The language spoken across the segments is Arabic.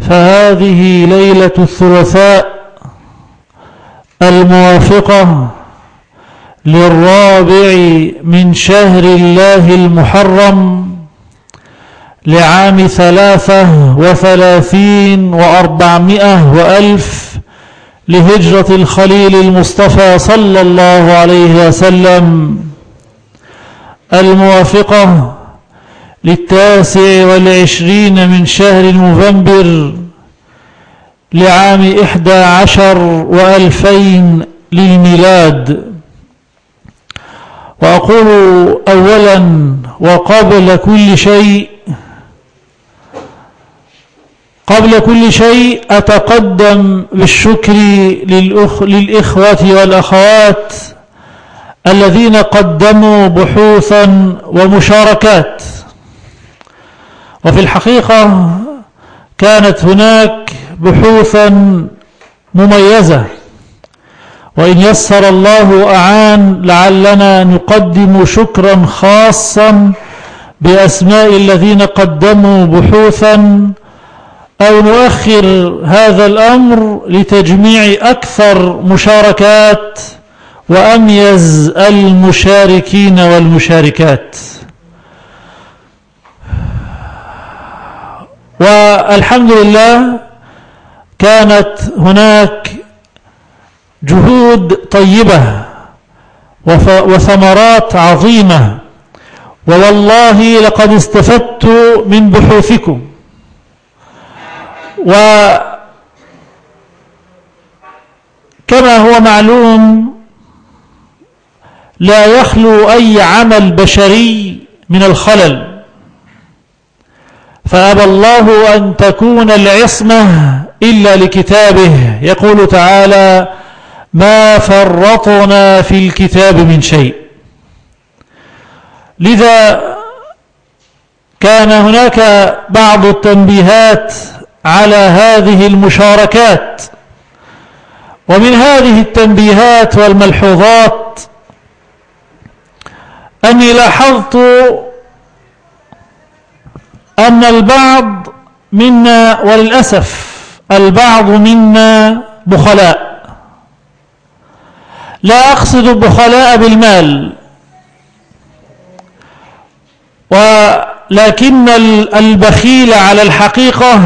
فهذه ليلة الثلاثاء الموافقة للرابع من شهر الله المحرم لعام ثلاثة وثلاثين وأربعمائة وألف لهجرة الخليل المصطفى صلى الله عليه وسلم. الموافقة للتاسع والعشرين من شهر نوفمبر لعام إحدى عشر وألفين للميلاد. وأقول أولا وقبل كل شيء قبل كل شيء أتقدم بالشكر للأخ للإخوة والأخوات الذين قدموا بحوثا ومشاركات. وفي الحقيقة كانت هناك بحوثا مميزة وإن يسر الله أعان لعلنا نقدم شكرا خاصا بأسماء الذين قدموا بحوثا أو نؤخر هذا الأمر لتجميع أكثر مشاركات وأميز المشاركين والمشاركات. والحمد لله كانت هناك جهود طيبة وثمرات عظيمة. ووالله لقد استفدت من بحوثكم. وكما هو معلوم لا يخلو أي عمل بشري من الخلل. فأبى الله أن تكون العصمة إلا لكتابه. يقول تعالى ما فرطنا في الكتاب من شيء. لذا كان هناك بعض التنبيهات على هذه المشاركات. ومن هذه التنبيهات والملحوظات أني لاحظت أن البعض منا وللأسف البعض منا بخلاء. لا أقصد بخلاء بالمال لكن البخيل على الحقيقة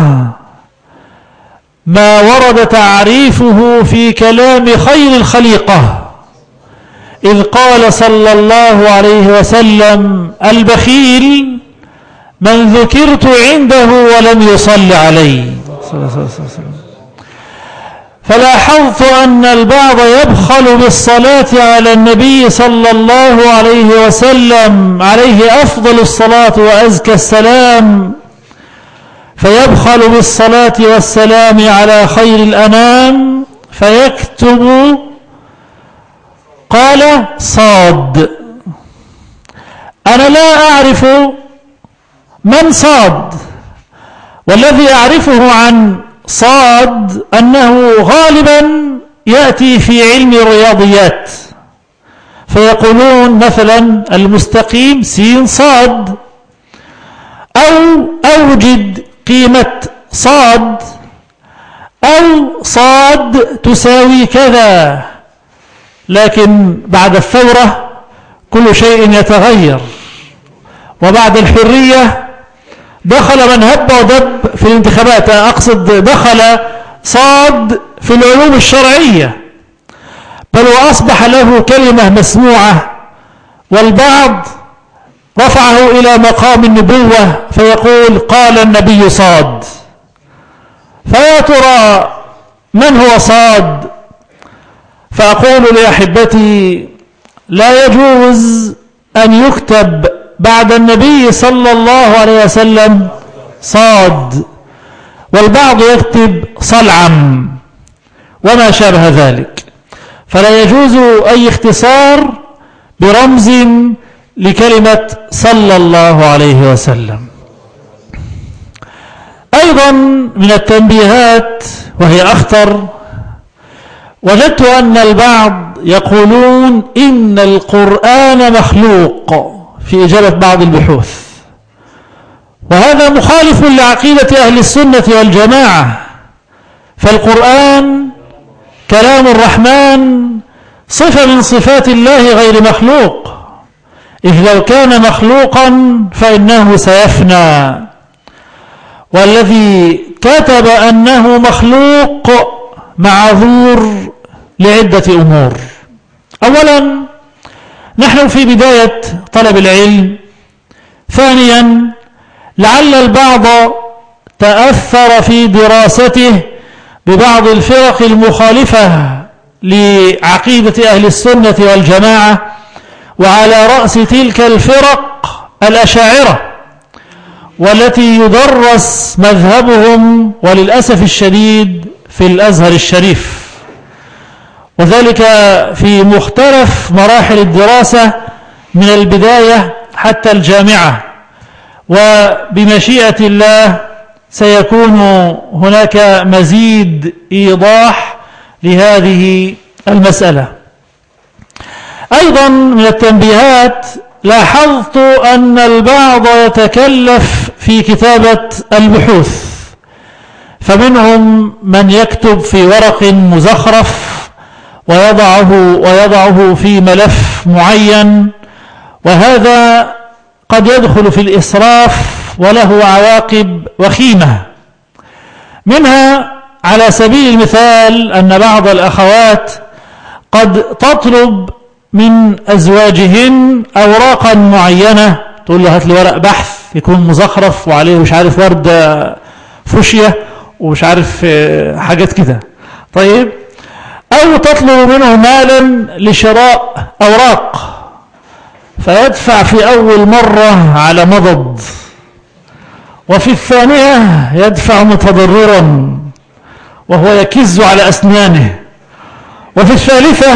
ما ورد تعريفه في كلام خير الخليقة إذ قال صلى الله عليه وسلم البخيل من ذكرت عنده ولم يصل علي فلاحظت أن البعض يبخل بالصلاة على النبي صلى الله عليه وسلم عليه أفضل الصلاة وأزكى السلام. فيبخل بالصلاة والسلام على خير الأنام فيكتب قال صاد. أنا لا أعرف من صاد؟ والذي أعرفه عن صاد أنه غالبا يأتي في علم الرياضيات فيقولون مثلا المستقيم سين صاد أو أوجد قيمة صاد أو صاد تساوي كذا. لكن بعد الثورة كل شيء يتغير. وبعد الحرية دخل من هب ودب في الانتخابات. أقصد دخل صاد في العلوم الشرعية. بل وأصبح له كلمة مسموعة والبعض رفعه إلى مقام النبوة فيقول قال النبي صاد. فيا ترى من هو صاد؟ فأقول لأحبتي لا يجوز أن يكتب بعد النبي صلى الله عليه وسلم صاد والبعض يكتب صلعم وما شابه ذلك. فلا يجوز أي اختصار برمز لكلمة صلى الله عليه وسلم. أيضا من التنبيهات وهي أخطر وجدت أن البعض يقولون إن القرآن مخلوق. في إجابة بعض البحوث. وهذا مخالف لعقيدة أهل السنة والجماعة. فالقرآن كلام الرحمن صفة من صفات الله غير مخلوق. إذ لو كان مخلوقا فإنه سيفنى. والذي كتب أنه مخلوق معذور لعدة أمور. أولا نحن في بداية طلب العلم. ثانيا لعل البعض تأثر في دراسته ببعض الفرق المخالفة لعقيدة أهل السنة والجماعة وعلى رأس تلك الفرق الأشاعرة والتي يدرس مذهبهم وللأسف الشديد في الأزهر الشريف. وذلك في مختلف مراحل الدراسة من البداية حتى الجامعة. وبمشيئة الله سيكون هناك مزيد إيضاح لهذه المسألة. أيضا من التنبيهات لاحظت أن البعض يتكلف في كتابة البحوث فمنهم من يكتب في ورق مزخرف ويضعه, ويضعه في ملف معين وهذا قد يدخل في الإسراف وله عواقب وخيمة. منها على سبيل المثال أن بعض الأخوات قد تطلب من أزواجهن أوراقا معينة تقول له هات لي ورق بحث يكون مزخرف وعليه مش عارف وردة فوشية ومش عارف آه، حاجات كده. طيب أو تطلب منه مالا لشراء أوراق فيدفع في أول مرة على مضض وفي الثانية يدفع متضررا وهو يكز على أسنانه وفي الثالثة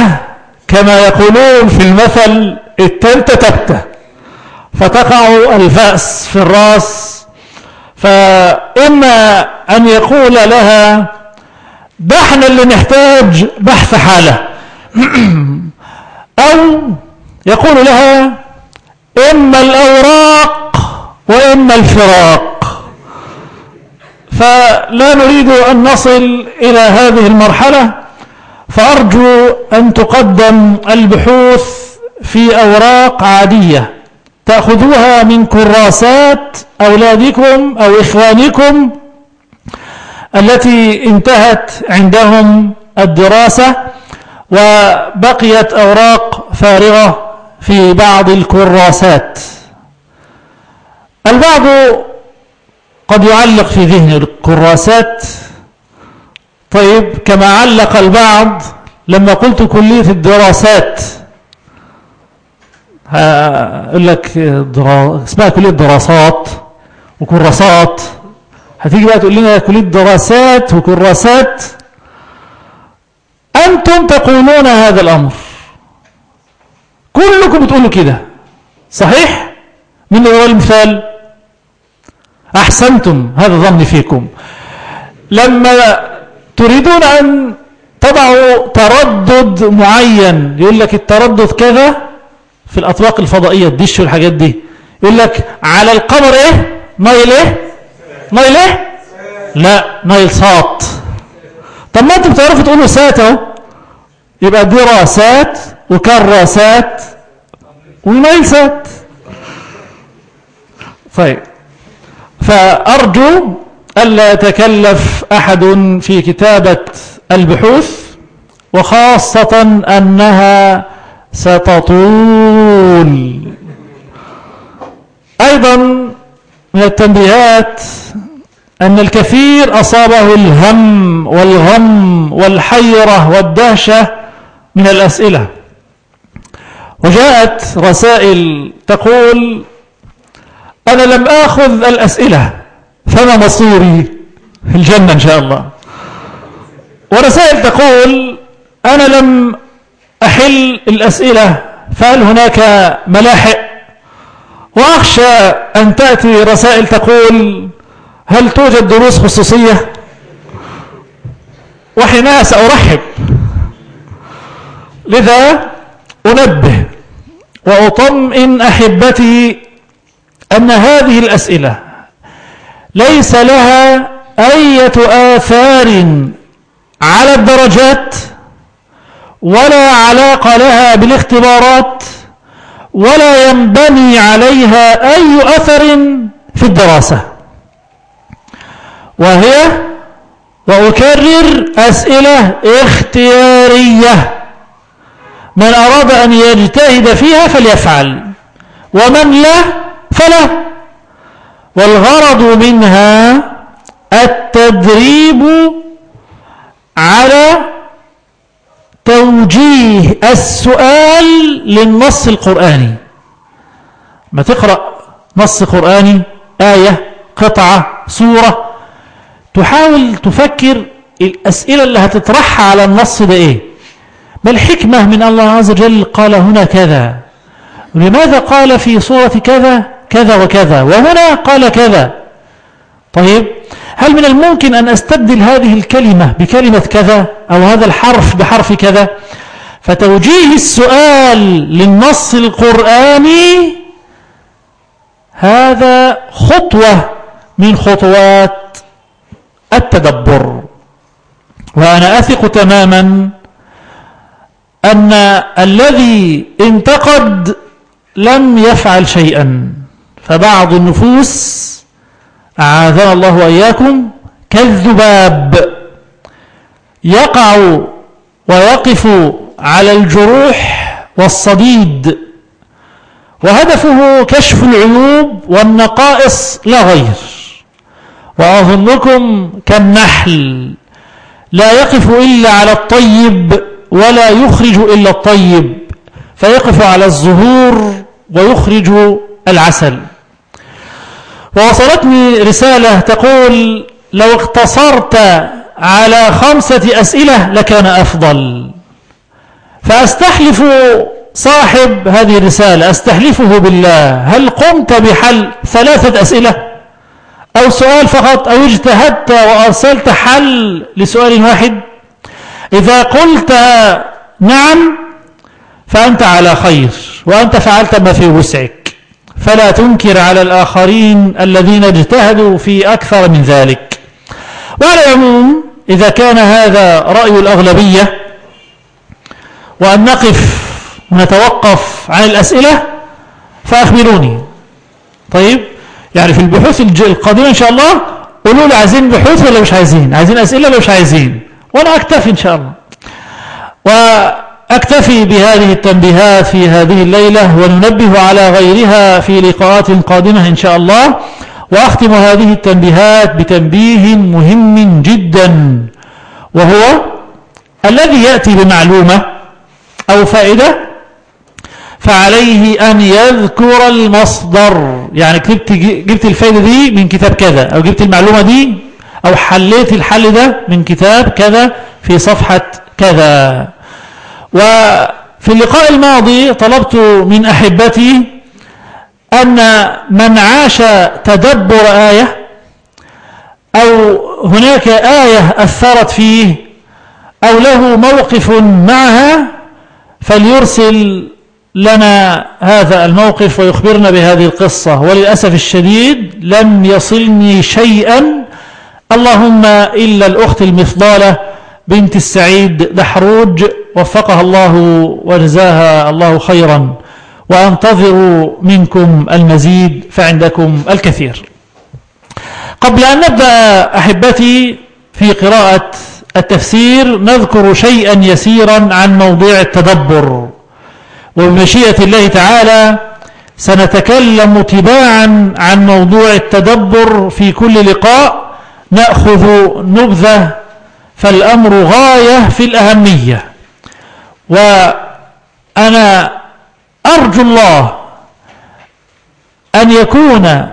كما يقولون في المثل التالتة تبتة فتقع الفأس في الراس فإما أن يقول لها ده إحنا اللي نحتاج بحث حالة. أو يقول لها إما الأوراق وإما الفراق. فلا نريد أن نصل إلى هذه المرحلة فأرجو أن تقدم البحوث في أوراق عادية تأخذوها من كراسات أولادكم أو إخوانكم التي انتهت عندهم الدراسة وبقيت أوراق فارغة في بعض الكراسات. البعض قد يعلق في ذهن الكراسات. طيب كما علق البعض لما قلت كلية الدراسات. أقول لك. اسمها كلية دراسات وكراسات. هتيجي بقى تقول لنا كلية دراسات وكراسات. أنتم تقولون هذا الأمر. كلكم بتقولوا كده. صحيح؟ من هو المثال؟ أحسنتم هذا ظني فيكم. لما تريدون أن تضعوا تردد معين يقول لك التردد كذا في الأطباق الفضائية الدش والحاجات دي. يقول لك على القمر إيه؟ نايل إيه؟ نايل إيه؟ لا نايل ساط طب ما أنتم بتعرفوا تقولوا سات اهو. يبقى دراسات وكراسات ونايل سات. طيب فأرجو ألا يتكلف أحد في كتابة البحوث وخاصة أنها ستطول. أيضا من التنبيهات أن الكثير أصابه الهم والغم والحيرة والدهشة من الأسئلة. وجاءت رسائل تقول أنا لم آخذ الأسئلة فما مصيري في الجنة إن شاء الله؟ ورسائل تقول أنا لم أحل الأسئلة فهل هناك ملاحق وأخشى أن تأتي رسائل تقول هل توجد دروس خصوصية؟ وحينها سأرحب. لذا أنبه وأطمئن أحبتي أن هذه الأسئلة ليس لها أية آثار على الدرجات ولا علاقة لها بالاختبارات ولا ينبني عليها أي أثر في الدراسة. وهي وأكرر أسئلة اختيارية. من أراد أن يجتهد فيها فليفعل ومن لا فلا. والغرض منها التدريب على توجيه السؤال للنص القرآني. ما تقرأ نص قرآني آية قطعة سورة تحاول تفكر الأسئلة اللي هتطرحها على النص ده إيه؟ ما الحكمة من الله عز وجل قال هنا كذا؟ لماذا قال في صورة كذا كذا وكذا؟ وهنا قال كذا. طيب هل من الممكن أن أستبدل هذه الكلمة بكلمة كذا أو هذا الحرف بحرف كذا؟ فتوجيه السؤال للنص القرآني هذا خطوة من خطوات التدبر. وأنا أثق تماما أن الذي انتقد لم يفعل شيئا فبعض النفوس أعاذنا الله وإياكم. كالذباب يقع ويقف على الجروح والصديد. وهدفه كشف العيوب والنقائص لا غير. وأظنكم كالنحل. لا يقف إلا على الطيب ولا يخرج إلا الطيب. فيقف على الزهور ويخرج العسل. ووصلتني رسالة تقول لو اقتصرت على خمسة أسئلة لكان أفضل. فأستحلف صاحب هذه الرسالة أستحلفه بالله هل قمت بحل ثلاثة أسئلة؟ أو سؤال فقط أو اجتهدت وأرسلت حل لسؤال واحد؟ إذا قلت نعم فأنت على خير وأنت فعلت ما في وسعك. فلا تنكر على الآخرين الذين اجتهدوا في أكثر من ذلك. وعلى العموم إذا كان هذا رأي الأغلبية وأن نقف ونتوقف عن الأسئلة فأخبروني. طيب؟ يعني في البحوث القادمة إن شاء الله قولوا لي عايزين بحوث ولا مش عايزين؟ عايزين أسئلة ولا مش عايزين؟ وأنا أكتفي إن شاء الله. وأكتفي بهذه التنبيهات في هذه الليلة وننبه على غيرها في لقاءات قادمة إن شاء الله وأختم هذه التنبيهات بتنبيه مهم جدا وهو الذي يأتي بمعلومة أو فائدة فعليه أن يذكر المصدر. يعني جبت, جبت الفائدة دي من كتاب كذا أو جبت المعلومة دي أو حليت الحل ده من كتاب كذا في صفحة كذا. وفي اللقاء الماضي طلبت من أحبتي أن من عاش تدبر آية أو هناك آية أثرت فيه أو له موقف معها فليرسل لنا هذا الموقف ويخبرنا بهذه القصة. وللأسف الشديد لم يصلني شيئا اللهم إلا الأخت المفضالة بنت السعيد دحروج وفقها الله وجزاها الله خيرا. وأنتظر منكم المزيد فعندكم الكثير. قبل أن نبدأ أحبتي في قراءة التفسير نذكر شيئا يسيرا عن موضوع التدبر. وبمشيئة الله تعالى سنتكلم تباعا عن موضوع التدبر في كل لقاء. نأخذ نبذة فالأمر غاية في الأهمية. وأنا أرجو الله أن يكون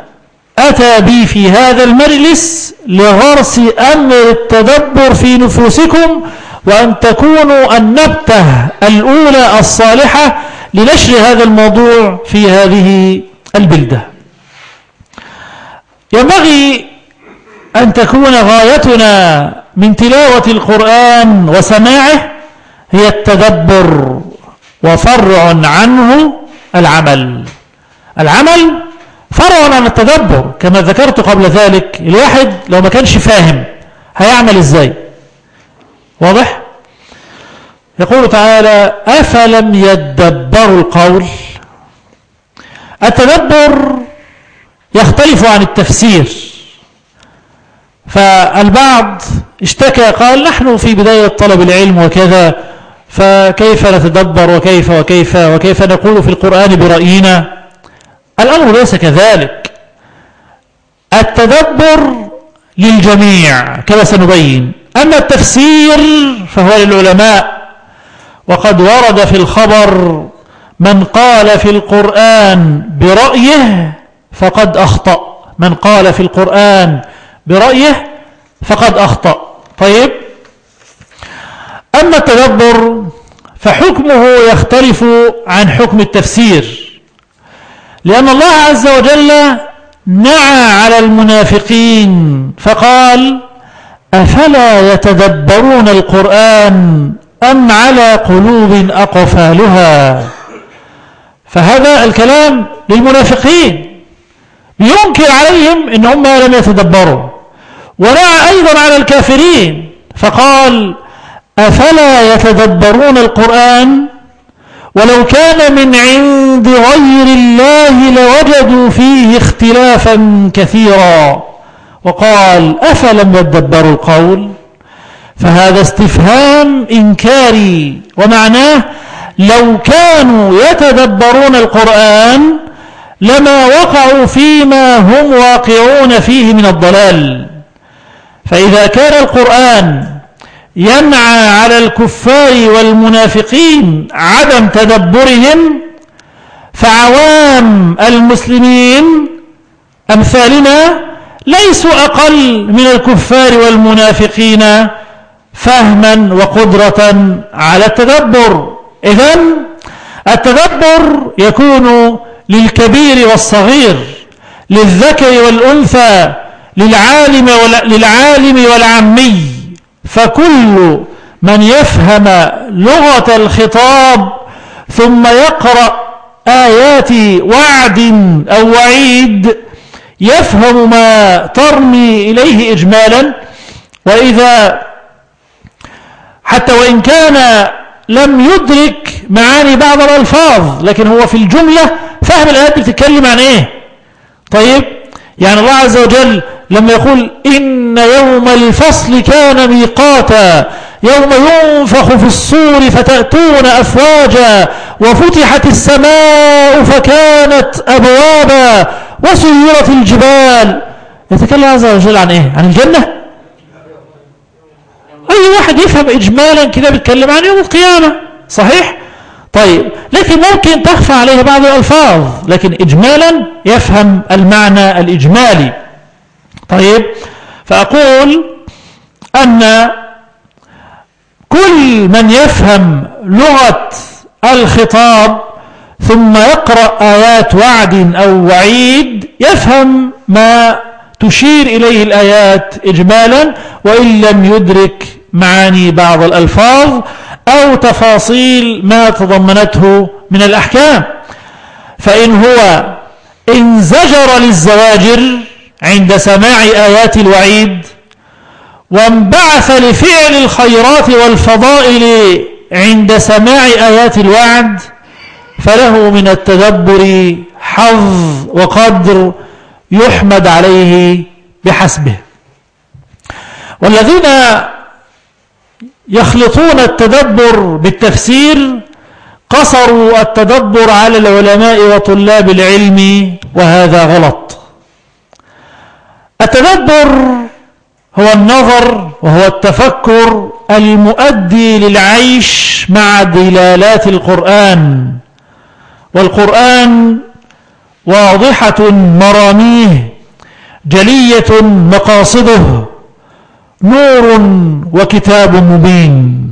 أتى بي في هذا المجلس لغرس أمر التدبر في نفوسكم وأن تكونوا النبتة الأولى الصالحة لنشر هذا الموضوع في هذه البلدة. ينبغي أن تكون غايتنا من تلاوة القرآن وسماعه هي التدبر وفرع عنه العمل. العمل فرع عن التدبر كما ذكرت قبل ذلك الواحد لو ما كانش فاهم هيعمل إزاي؟ واضح؟ يقول تعالى أفلم يدبروا القول؟ التدبر يختلف عن التفسير. فالبعض اشتكى قال نحن في بداية طلب العلم وكذا فكيف نتدبر وكيف وكيف وكيف نقول في القرآن برأينا؟ الأمر ليس كذلك. التدبر للجميع كما سنبين أما التفسير فهو للعلماء. وقد ورد في الخبر من قال في القرآن برأيه فقد أخطأ من قال في القرآن برأيه فقد أخطأ. طيب. أما التدبر فحكمه يختلف عن حكم التفسير لأن الله عز وجل نعى على المنافقين فقال أفلا يتدبرون القرآن أم على قلوب أقفالها؟ فهذا الكلام للمنافقين ينكر عليهم إن هم لم يتدبروا. ونعى أيضا على الكافرين. فقال أفلا يتدبرون القرآن؟ ولو كان من عند غير الله لوجدوا فيه اختلافا كثيرا. وقال أفلم يدبروا القول؟ فهذا استفهام إنكاري. ومعناه لو كانوا يتدبرون القرآن لما وقعوا فيما هم واقعون فيه من الضلال. فإذا كان القرآن ينعى على الكفار والمنافقين عدم تدبرهم فعوام المسلمين أمثالنا ليسوا أقل من الكفار والمنافقين فهما وقدرة على التدبر. إذن التدبر يكون للكبير والصغير للذكر والأنثى للعالم, للعالم والعمي فكل من يفهم لغة الخطاب ثم يقرأ آيات وعد أو وعيد يفهم ما ترمي إليه إجمالا. وإذا حتى وإن كان لم يدرك معاني بعض الألفاظ لكن هو في الجملة فهم الآيات بتتكلم عن إيه؟ طيب يعني الله عز وجل لما يقول إن يوم الفصل كان ميقاتا يوم ينفخ في الصور فتأتون أفواجا وفتحت السماء فكانت أبوابا وسيرت الجبال. يتكلم عز وجل عن إيه؟ عن الجنة؟ أي واحد يفهم إجمالا كده بيتكلم عن يوم القيامة؟ صحيح؟ طيب لكن ممكن تخفى عليه بعض الألفاظ لكن إجمالا يفهم المعنى الإجمالي. طيب فأقول أن كل من يفهم لغة الخطاب ثم يقرأ آيات وعد أو وعيد يفهم ما تشير إليه الآيات إجمالا وإن لم يدرك معاني بعض الألفاظ أو تفاصيل ما تضمنته من الأحكام. فإن هو انزجر للزواجر عند سماع آيات الوعيد وانبعث لفعل الخيرات والفضائل عند سماع آيات الوعد فله من التدبر حظ وقدر يحمد عليه بحسبه. والذين يخلطون التدبر بالتفسير قصروا التدبر على العلماء وطلاب العلم وهذا غلط. التدبر هو النظر وهو التفكر المؤدي للعيش مع دلالات القرآن. والقرآن واضحة مراميه جلية مقاصده نور وكتاب مبين.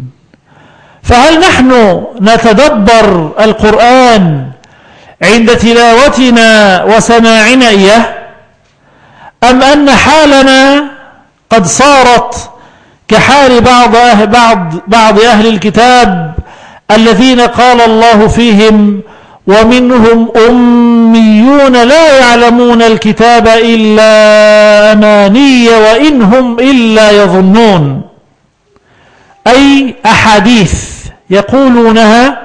فهل نحن نتدبر القرآن عند تلاوتنا وسماعنا إياه؟ أم أن حالنا قد صارت كحال بعض أهل, بعض, بعض أهل الكتاب الذين قال الله فيهم ومنهم أميون لا يعلمون الكتاب إلا أماني وإنهم إلا يظنون. أي أحاديث يقولونها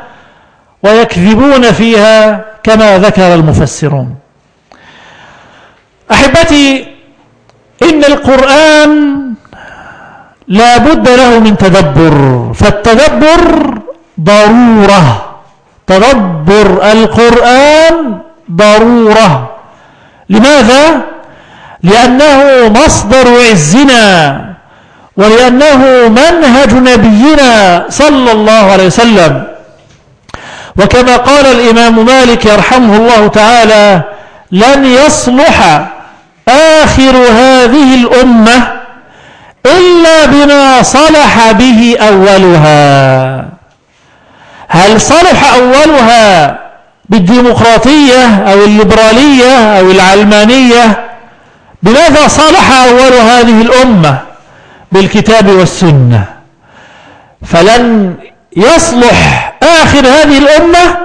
ويكذبون فيها كما ذكر المفسرون. أحبتي إن القرآن لا بد له من تدبر فالتدبر ضرورة. تدبر القرآن ضرورة. لماذا؟ لأنه مصدر عزنا ولأنه منهج نبينا صلى الله عليه وسلم. وكما قال الإمام مالك يرحمه الله تعالى لن يصلح آخر هذه الأمة إلا بما صلح به أولها. هل صلح أولها بالديمقراطية أو الليبرالية أو العلمانية؟ بماذا صلح أول هذه الأمة بالكتاب والسنة؟ فلن يصلح آخر هذه الأمة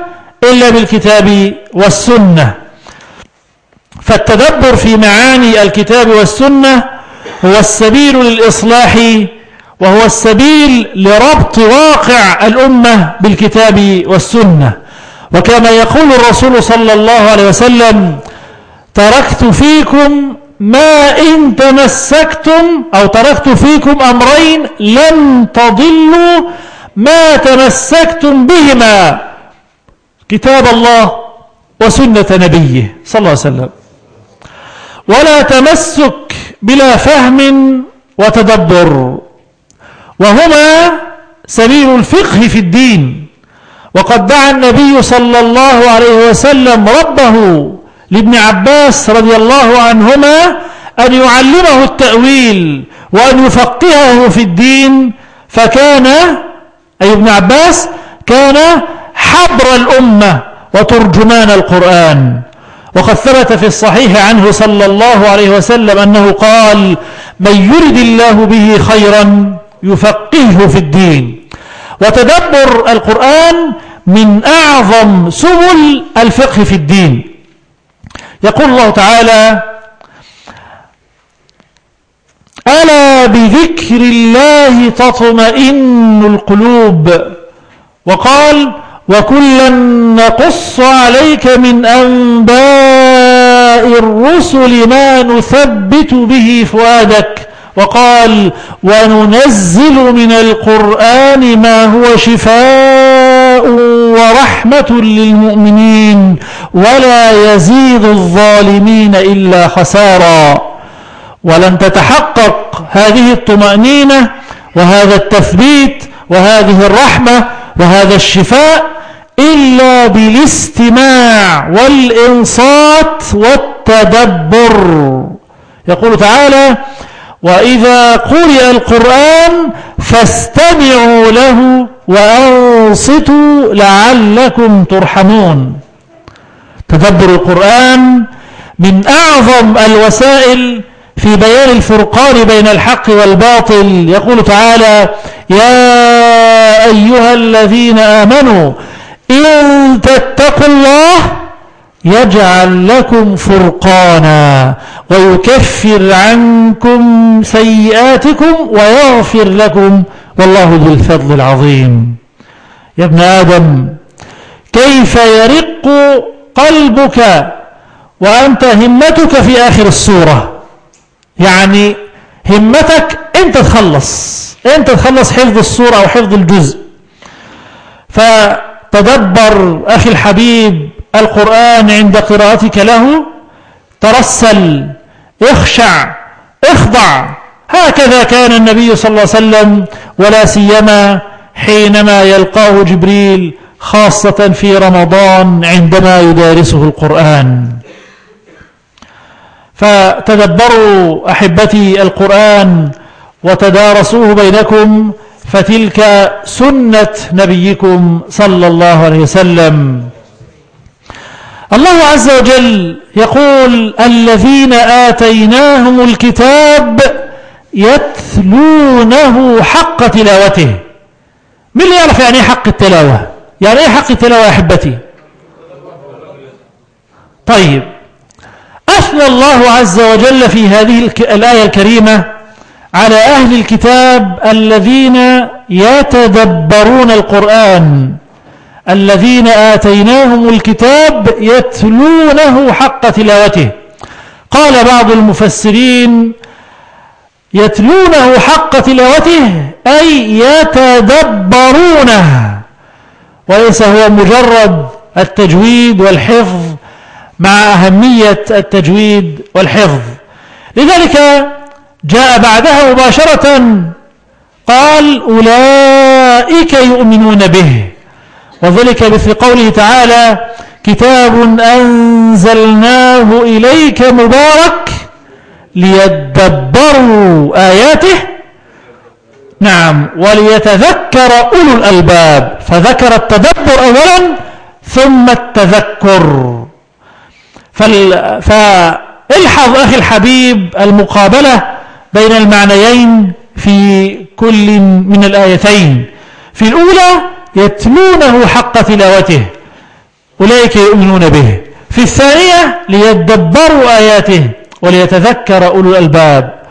إلا بالكتاب والسنة. فالتدبر في معاني الكتاب والسنة هو السبيل للإصلاح وهو السبيل لربط واقع الأمة بالكتاب والسنة. وكما يقول الرسول صلى الله عليه وسلم تركت فيكم ما إن تمسكتم أو تركت فيكم أمرين لن تضلوا ما تمسكتم بهما كتاب الله وسنة نبيه. صلى الله عليه وسلم. ولا تمسك بلا فهم وتدبر. وهما سبيل الفقه في الدين. وقد دعا النبي صلى الله عليه وسلم ربه لابن عباس رضي الله عنهما أن يعلمه التأويل وأن يفقهه في الدين. فكان أي ابن عباس كان حبر الأمة وترجمان القرآن. وقد ثبت في الصحيح عنه صلى الله عليه وسلم أنه قال من يرد الله به خيرا يفقهه في الدين. وتدبر القرآن من أعظم سبل الفقه في الدين. يقول الله تعالى ألا بذكر الله تطمئن القلوب؟ وقال وكلا نقص عليك من أنباء الرسل ما نثبت به فؤادك. وقال وننزل من القرآن ما هو شفاء ورحمة للمؤمنين ولا يزيد الظالمين إلا خسارا. ولن تتحقق هذه الطمأنينة وهذا التثبيت وهذه الرحمة وهذا الشفاء إلا بالاستماع والإنصات والتدبر. يقول تعالى وإذا قرئ القرآن فاستمعوا له وأنصتوا لعلكم ترحمون. تدبر القرآن من أعظم الوسائل في بيان الفرقان بين الحق والباطل. يقول تعالى يا أيها الذين آمنوا إن تتقوا الله يجعل لكم فرقانا ويكفر عنكم سيئاتكم ويغفر لكم والله ذو الفضل العظيم. يا ابن آدم كيف يرق قلبك وأنت همتك في آخر السورة؟ يعني همتك أنت تخلص أنت تخلص حفظ السورة أو حفظ الجزء. فتدبر أخي الحبيب القرآن عند قراءتك له ترسل اخشع اخضع. هكذا كان النبي صلى الله عليه وسلم ولا سيما حينما يلقاه جبريل خاصة في رمضان عندما يدارسه القرآن. فتدبروا أحبتي القرآن وتدارسوه بينكم فتلك سنة نبيكم صلى الله عليه وسلم. الله عز وجل يقول الذين آتيناهم الكتاب يتلونه حق تلاوته. من اللي يعرف يعني إيه حق التلاوة؟ يعني إيه حق التلاوة يا أحبتي؟ طيب. أثنى الله عز وجل في هذه الآية الكريمة على أهل الكتاب الذين يتدبرون القرآن الذين آتيناهم الكتاب يتلونه حق تلاوته. قال بعض المفسرين يتلونه حق تلاوته أي يتدبرونه. وليس هو مجرد التجويد والحفظ مع أهمية التجويد والحفظ. لذلك جاء بعدها مباشرة قال أولئك يؤمنون به. وذلك مثل قوله تعالى كتاب أنزلناه إليك مبارك ليدبروا آياته. نعم وليتذكر أولو الألباب. فذكر التدبر أولا ثم التذكر. فالحظ أخي الحبيب المقابلة بين المعنيين في كل من الآيتين. في الأولى يتلونه حق تلاوته أولئك يؤمنون به. في الثانية ليدبروا آياته وليتذكر أولو الألباب.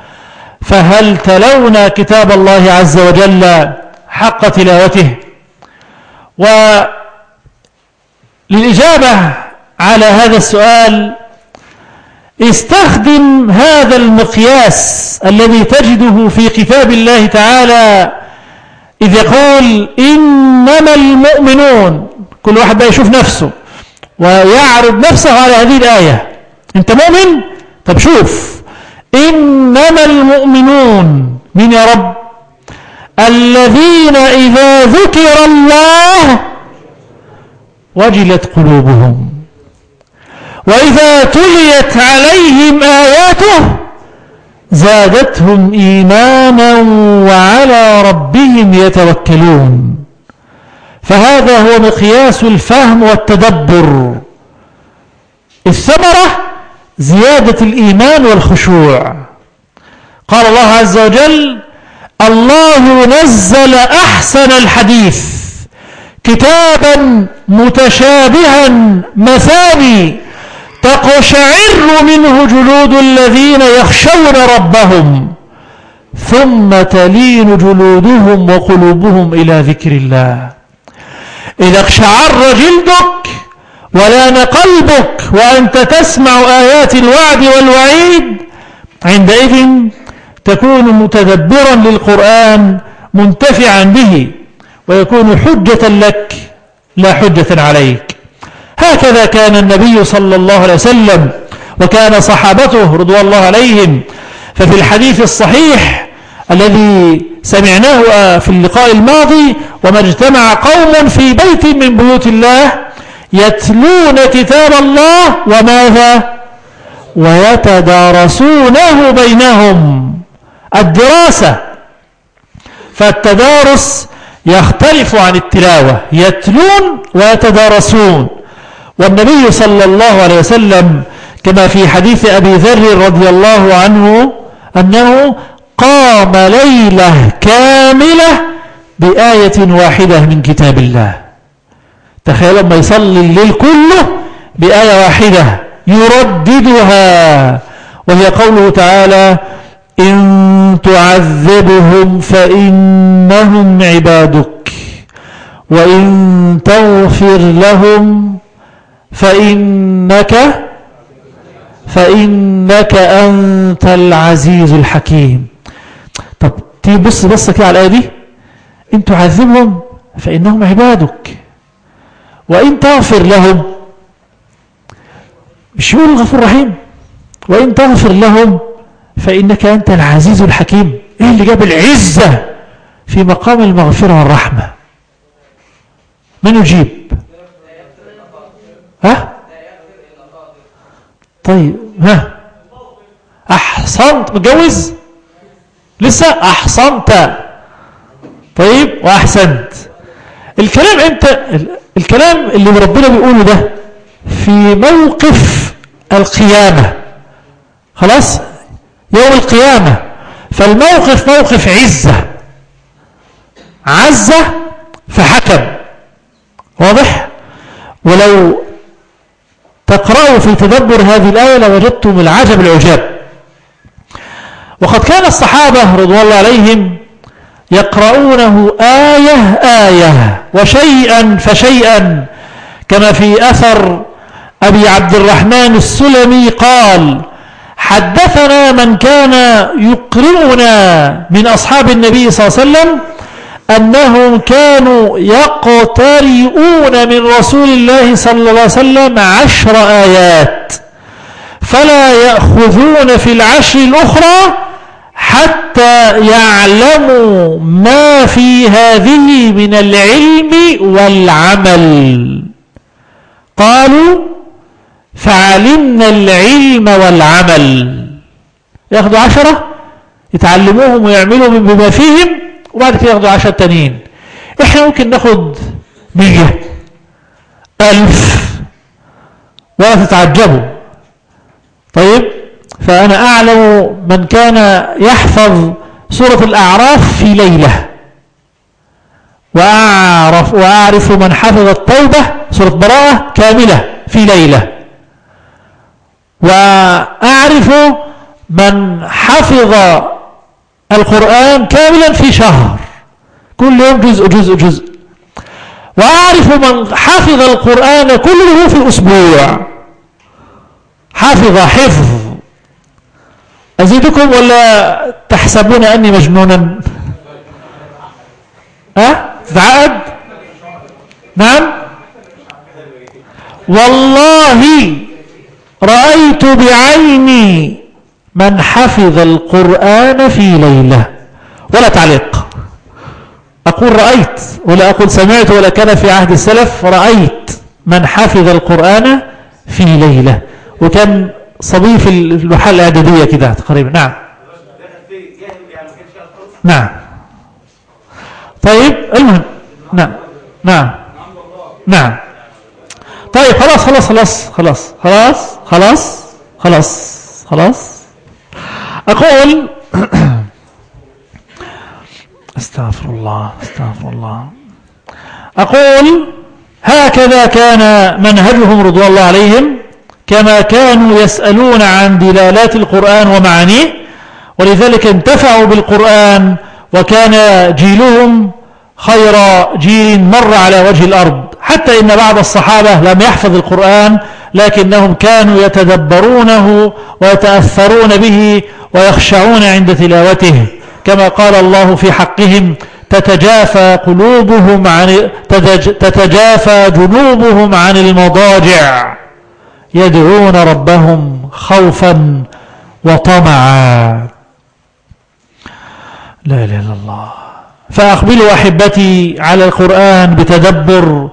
فهل تلونا كتاب الله عز وجل حق تلاوته؟ وللإجابة على هذا السؤال استخدم هذا المقياس الذي تجده في كتاب الله تعالى إذ يقول إنما المؤمنون كل واحد بقى يشوف نفسه ويعرض نفسه على هذه الآية. أنت مؤمن؟ طب شوف. إنما المؤمنون من يا رب؟ الذين إذا ذكر الله وجلت قلوبهم. وإذا تليت عليهم آياته زادتهم إيمانا وعلى ربهم يتوكلون. فهذا هو مقياس الفهم والتدبر. الثمرة زيادة الإيمان والخشوع. قال الله عز وجل الله نزل أحسن الحديث. كتابا متشابها مثاني تقشعر منه جلود الذين يخشون ربهم ثم تلين جلودهم وقلوبهم إلى ذكر الله. إذا اقشعر جلدك ولان قلبك وأنت تسمع آيات الوعد والوعيد عندئذ تكون متدبرا للقرآن منتفعا به ويكون حجة لك لا حجة عليك. هكذا كان النبي صلى الله عليه وسلم وكان صحابته رضوان الله عليهم. ففي الحديث الصحيح الذي سمعناه في اللقاء الماضي وما اجتمع قوم في بيت من بيوت الله يتلون كتاب الله وماذا؟ ويتدارسونه بينهم. الدراسة. فالتدارس يختلف عن التلاوة. يتلون ويتدارسون. والنبي صلى الله عليه وسلم كما في حديث أبي ذر رضي الله عنه أنه قام ليلة كاملة بآية واحدة من كتاب الله. تخيل لما يصلي الليل كله بآية واحدة يرددها وهي قوله تعالى إن تعذبهم فإنهم عبادك وإن تغفر لهم فإنك فإنك أنت العزيز الحكيم. طب تيجي بص بص كده على الآية دي. إن تعذبهم فإنهم عبادك. وإن تغفر لهم. مش يقول الغفور الرحيم. وإن تغفر لهم فإنك أنت العزيز الحكيم. إيه اللي جاب العزة في مقام المغفرة والرحمة؟ من يجيب؟ ها؟ طيب ها؟ أحصنت متجوز؟ لسه أحصنت. طيب وأحسنت. الكلام إمتى الكلام اللي ربنا بيقوله ده في موقف القيامة. خلاص؟ يوم القيامة. فالموقف موقف عزة. عزة فحكم. واضح؟ ولو تقرأوا في تدبر هذه الآية لوجدتم العجب العجاب. وقد كان الصحابة رضوان الله عليهم يقرؤونه آية آية وشيئا فشيئا كما في أثر أبي عبد الرحمن السلمي قال حدثنا من كان يقرئنا من أصحاب النبي صلى الله عليه وسلم أنهم كانوا يقترئون من رسول الله صلى الله عليه وسلم عشر آيات فلا يأخذون في العشر الأخرى حتى يعلموا ما في هذه من العلم والعمل. قالوا فعلمنا العلم والعمل. ياخدوا عشرة يتعلموهم ويعملوا بما فيهم وبعد كده ياخدوا عشرة تانيين. إحنا ممكن ناخد مية ألف ولا تتعجبوا. طيب فأنا أعلم من كان يحفظ سورة الأعراف في ليلة. وأعرف, وأعرف من حفظ التوبة سورة براءة كاملة في ليلة. وأعرف من حفظ القرآن كاملا في شهر. كل يوم جزء جزء جزء. وأعرف من حفظ القرآن كله في أسبوع حفظ حفظ. أزيدكم ولا تحسبون أني مجنونا؟ ها؟ تتعقد نعم؟ والله رأيت بعيني من حفظ القرآن في ليلة. ولا تعليق. أقول رأيت ولا أقول سمعت ولا كان في عهد السلف رأيت من حفظ القرآن في ليلة. وكان صبي في المحل الإعدادية كده تقريبا. نعم. نعم. طيب المهم. نعم. نعم. نعم. طيب خلاص خلاص خلاص خلاص خلاص خلاص خلاص خلاص. أقول أستغفر الله أستغفر الله. أقول هكذا كان منهجهم رضوان الله عليهم كما كانوا يسألون عن دلالات القرآن ومعانيه ولذلك انتفعوا بالقرآن وكان جيلهم خير جيل مر على وجه الأرض. حتى إن بعض الصحابة لم يحفظ القرآن لكنهم كانوا يتدبرونه ويتأثرون به ويخشعون عند تلاوته كما قال الله في حقهم تتجافى قلوبهم عن تتجافى جنوبهم عن المضاجع. يدعون ربهم خوفا وطمعا. لا إله إلا الله. فأقبلوا أحبتي على القرآن بتدبر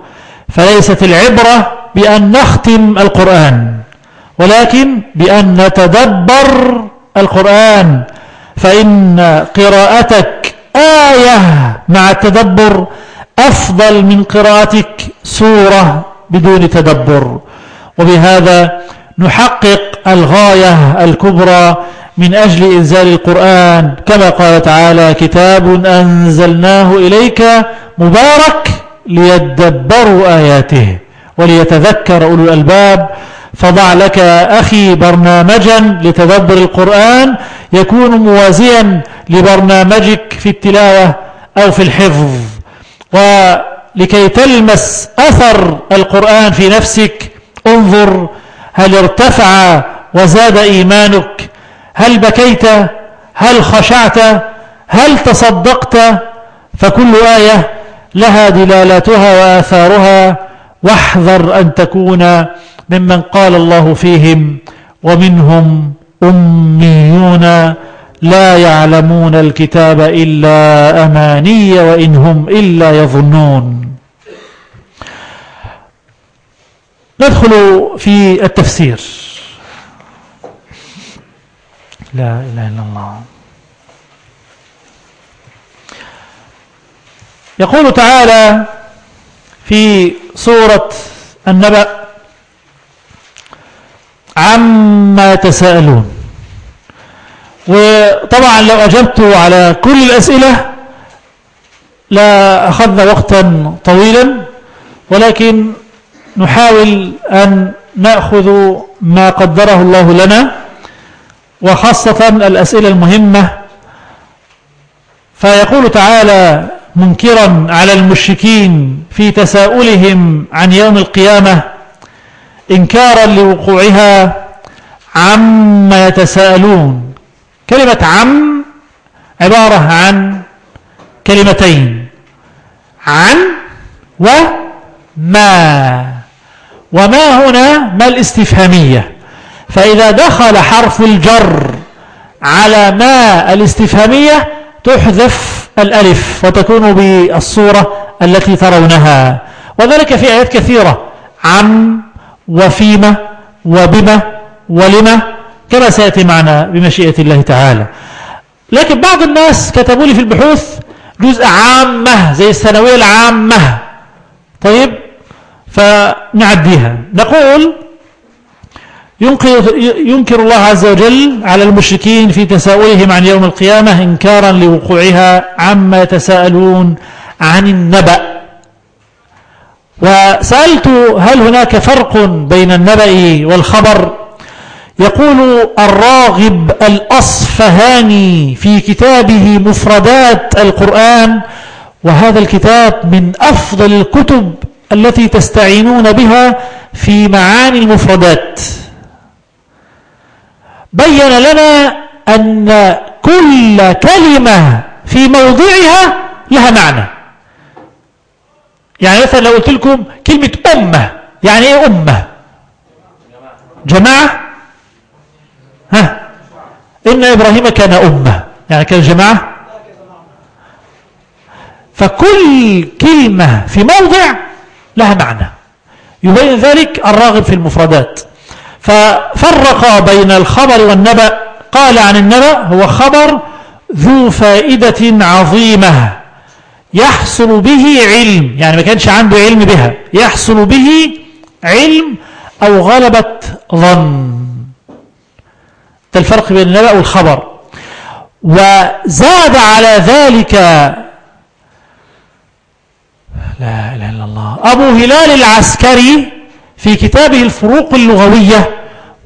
فليست العبرة بأن نختم القرآن ولكن بأن نتدبر القرآن فإن قراءتك آية مع التدبر أفضل من قراءتك سورة بدون تدبر. وبهذا نحقق الغاية الكبرى من أجل إنزال القرآن. كما قال تعالى كتاب أنزلناه إليك مبارك ليدبروا آياته وليتذكر أولو الألباب. فضع لك أخي برنامجا لتدبر القرآن يكون موازيا لبرنامجك في التلاوة أو في الحفظ. ولكي تلمس أثر القرآن في نفسك انظر هل ارتفع وزاد إيمانك. هل بكيت؟ هل خشعت؟ هل تصدقت؟ فكل آية لها دلالاتها وآثارها. واحذر أن تكون ممن قال الله فيهم ومنهم أميون لا يعلمون الكتاب إلا أماني وإن هم إلا يظنون. ندخل في التفسير. لا إله إلا الله. يقول تعالى في سورة النبأ. عما يتساءلون وطبعا لو أجبت على كل الأسئلة لا أخذنا وقتا طويلا ولكن نحاول أن نأخذ ما قدره الله لنا وخاصة الأسئلة المهمة. فيقول تعالى منكرا على المشركين في تساؤلهم عن يوم القيامة إنكارا لوقوعها عما يتساءلون. كلمة عم عبارة عن كلمتين عن وما وما هنا ما الاستفهامية. فإذا دخل حرف الجر على ما الاستفهامية تحذف الألف وتكون بالصورة التي ترونها. وذلك في آيات كثيرة. عم وفيما وبما ولما كما سيأتي معنا بمشيئة الله تعالى. لكن بعض الناس كتبوا لي في البحوث جزء عامة زي الثانوية العامة. طيب فنعديها. نقول ينكر الله عز وجل على المشركين في تساؤلهم عن يوم القيامة إنكارا لوقوعها عما يتساءلون عن النبأ. وسألت هل هناك فرق بين النبأ والخبر؟ يقول الراغب الأصفهاني في كتابه مفردات القرآن وهذا الكتاب من أفضل الكتب التي تستعينون بها في معاني المفردات. بين لنا أن كل كلمة في موضعها لها معنى. يعني مثلا لو قلت لكم كلمة أمة يعني إيه أمة جماعة. ها؟ إن إبراهيم كان أمة يعني كان جماعة. فكل كلمة في موضع لها معنى. يبين ذلك الراغب في المفردات. ففرق بين الخبر والنبأ. قال عن النبأ هو خبر ذو فائدة عظيمة. يحصل به علم يعني ما كانش عنده علم بها. يحصل به علم أو غلبة ظن. ده الفرق بين النبأ والخبر. وزاد على ذلك لا إله إلا الله أبو هلال العسكري في كتابه الفروق اللغوية.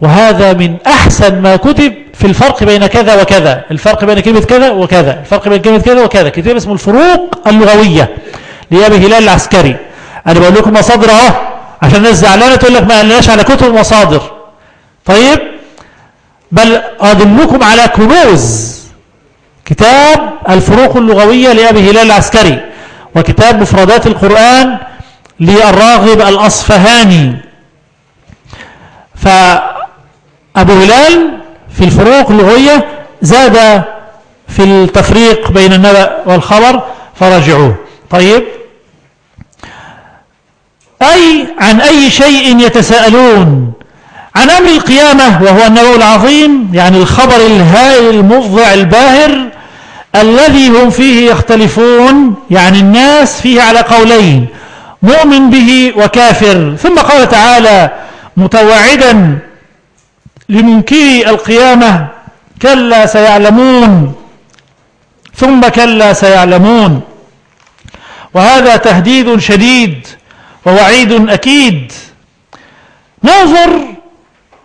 وهذا من أحسن ما كتب في الفرق بين كذا وكذا. الفرق بين كلمة كذا وكذا. الفرق بين كلمة كذا وكذا. كتاب اسمه الفروق اللغوية لأبي هلال العسكري. أنا بقول لكم مصادر أهو عشان الناس زعلانة تقول لك ما قالناش على كتب المصادر طيب؟ بل أدلكم على كنوز كتاب الفروق اللغوية لأبي هلال العسكري وكتاب مفردات القرآن للراغب الأصفهاني. فأبو هلال في الفروق اللغوية زاد في التفريق بين النبأ والخبر فرجعوه. طيب. أي عن أي شيء يتساءلون؟ عن أمر القيامة وهو النبأ العظيم يعني الخبر الهائل المفضع الباهر الذي هم فيه يختلفون يعني الناس فيه على قولين مؤمن به وكافر. ثم قال تعالى متوعدا لمنكري القيامة كلا سيعلمون. ثم كلا سيعلمون. وهذا تهديد شديد ووعيد أكيد. ننظر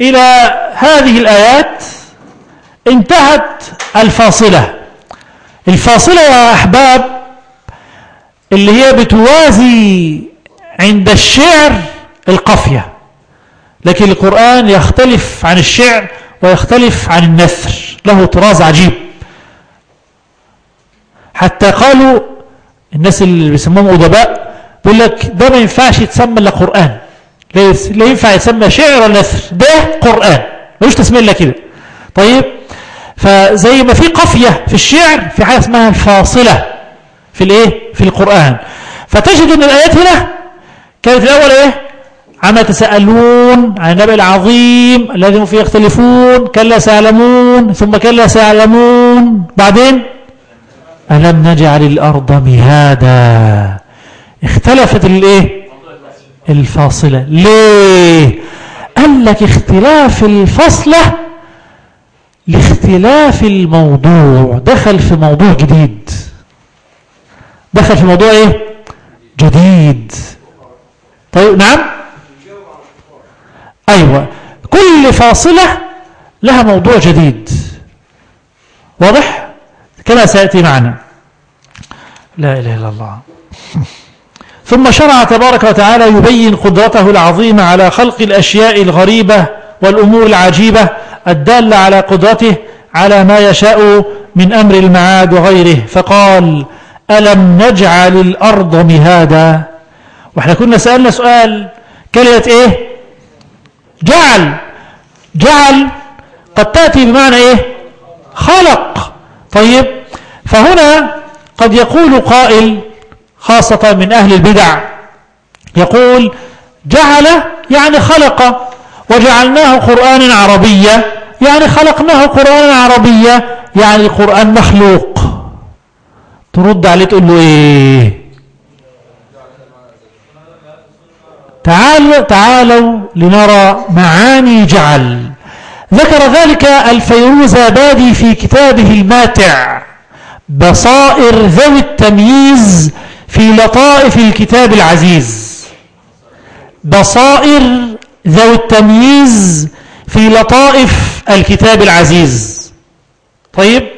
إلى هذه الآيات. انتهت الفاصلة. الفاصلة يا أحباب اللي هي بتوازي عند الشعر القافية. لكن القرآن يختلف عن الشعر ويختلف عن النثر. له طراز عجيب. حتى قالوا الناس اللي بيسموهم أدباء بيقول لك ده ما ينفعش يتسمى إلا قرآن. لا ينفع يتسمى شعر ولا نثر. ده قرآن. ملوش تسمية إلا كده. طيب فزي ما في قافية في الشعر في حاجة اسمها الفاصلة في الإيه؟ في القرآن. فتجد إن الآيات هنا كانت الأول إيه؟ عما تسألون عن النبي العظيم الذي هم فيه يختلفون كلا سيعلمون ثم كلا سيعلمون. بعدين؟ ألم نجعل الأرض مهادا؟ اختلفت الإيه؟ الفاصلة. ليه؟ قال لك اختلاف الفصلة لاختلاف الموضوع. دخل في موضوع جديد. دخل في موضوع إيه؟ جديد. طيب نعم؟ أيوه. كل فاصلة لها موضوع جديد. واضح؟ كما سيأتي معنا. لا إله إلا الله. ثم شرع تبارك وتعالى يبين قدرته العظيمة على خلق الأشياء الغريبة والأمور العجيبة الدالة على قدرته على ما يشاء من أمر المعاد وغيره. فقال ألم نجعل الأرض مهادا؟ وإحنا كنا سألنا سؤال كلمة إيه؟ جعل جعل قد تأتي بمعنى إيه؟ خلق. طيب فهنا قد يقول قائل خاصة من أهل البدع يقول جعل يعني خلق وجعلناه قرآنا عربيا يعني خلقناه قرآنا عربيا يعني القرآن مخلوق. ترد عليه تقول له إيه؟ تعالوا تعالوا لنرى معاني جعل. ذكر ذلك الفيروزابادي في كتابه الماتع. بصائر ذوي التمييز في لطائف الكتاب العزيز. بصائر ذوي التمييز في لطائف الكتاب العزيز. طيب.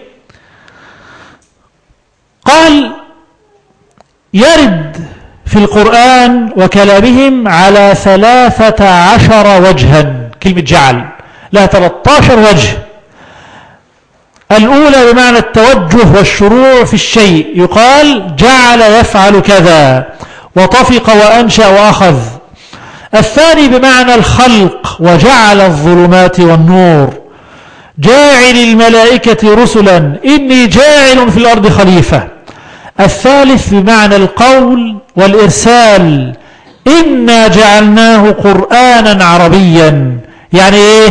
قال يرد في القرآن وكلامهم على ثلاثة عشر وجها كلمة جعل لها 13 وجه. الأولى بمعنى التوجه والشروع في الشيء يقال جعل يفعل كذا وطفق وأنشأ وأخذ. الثاني بمعنى الخلق وجعل الظلمات والنور. جاعل الملائكة رسلا إني جاعل في الأرض خليفة. الثالث بمعنى القول والإرسال إنا جعلناه قرآنا عربيا. يعني إيه؟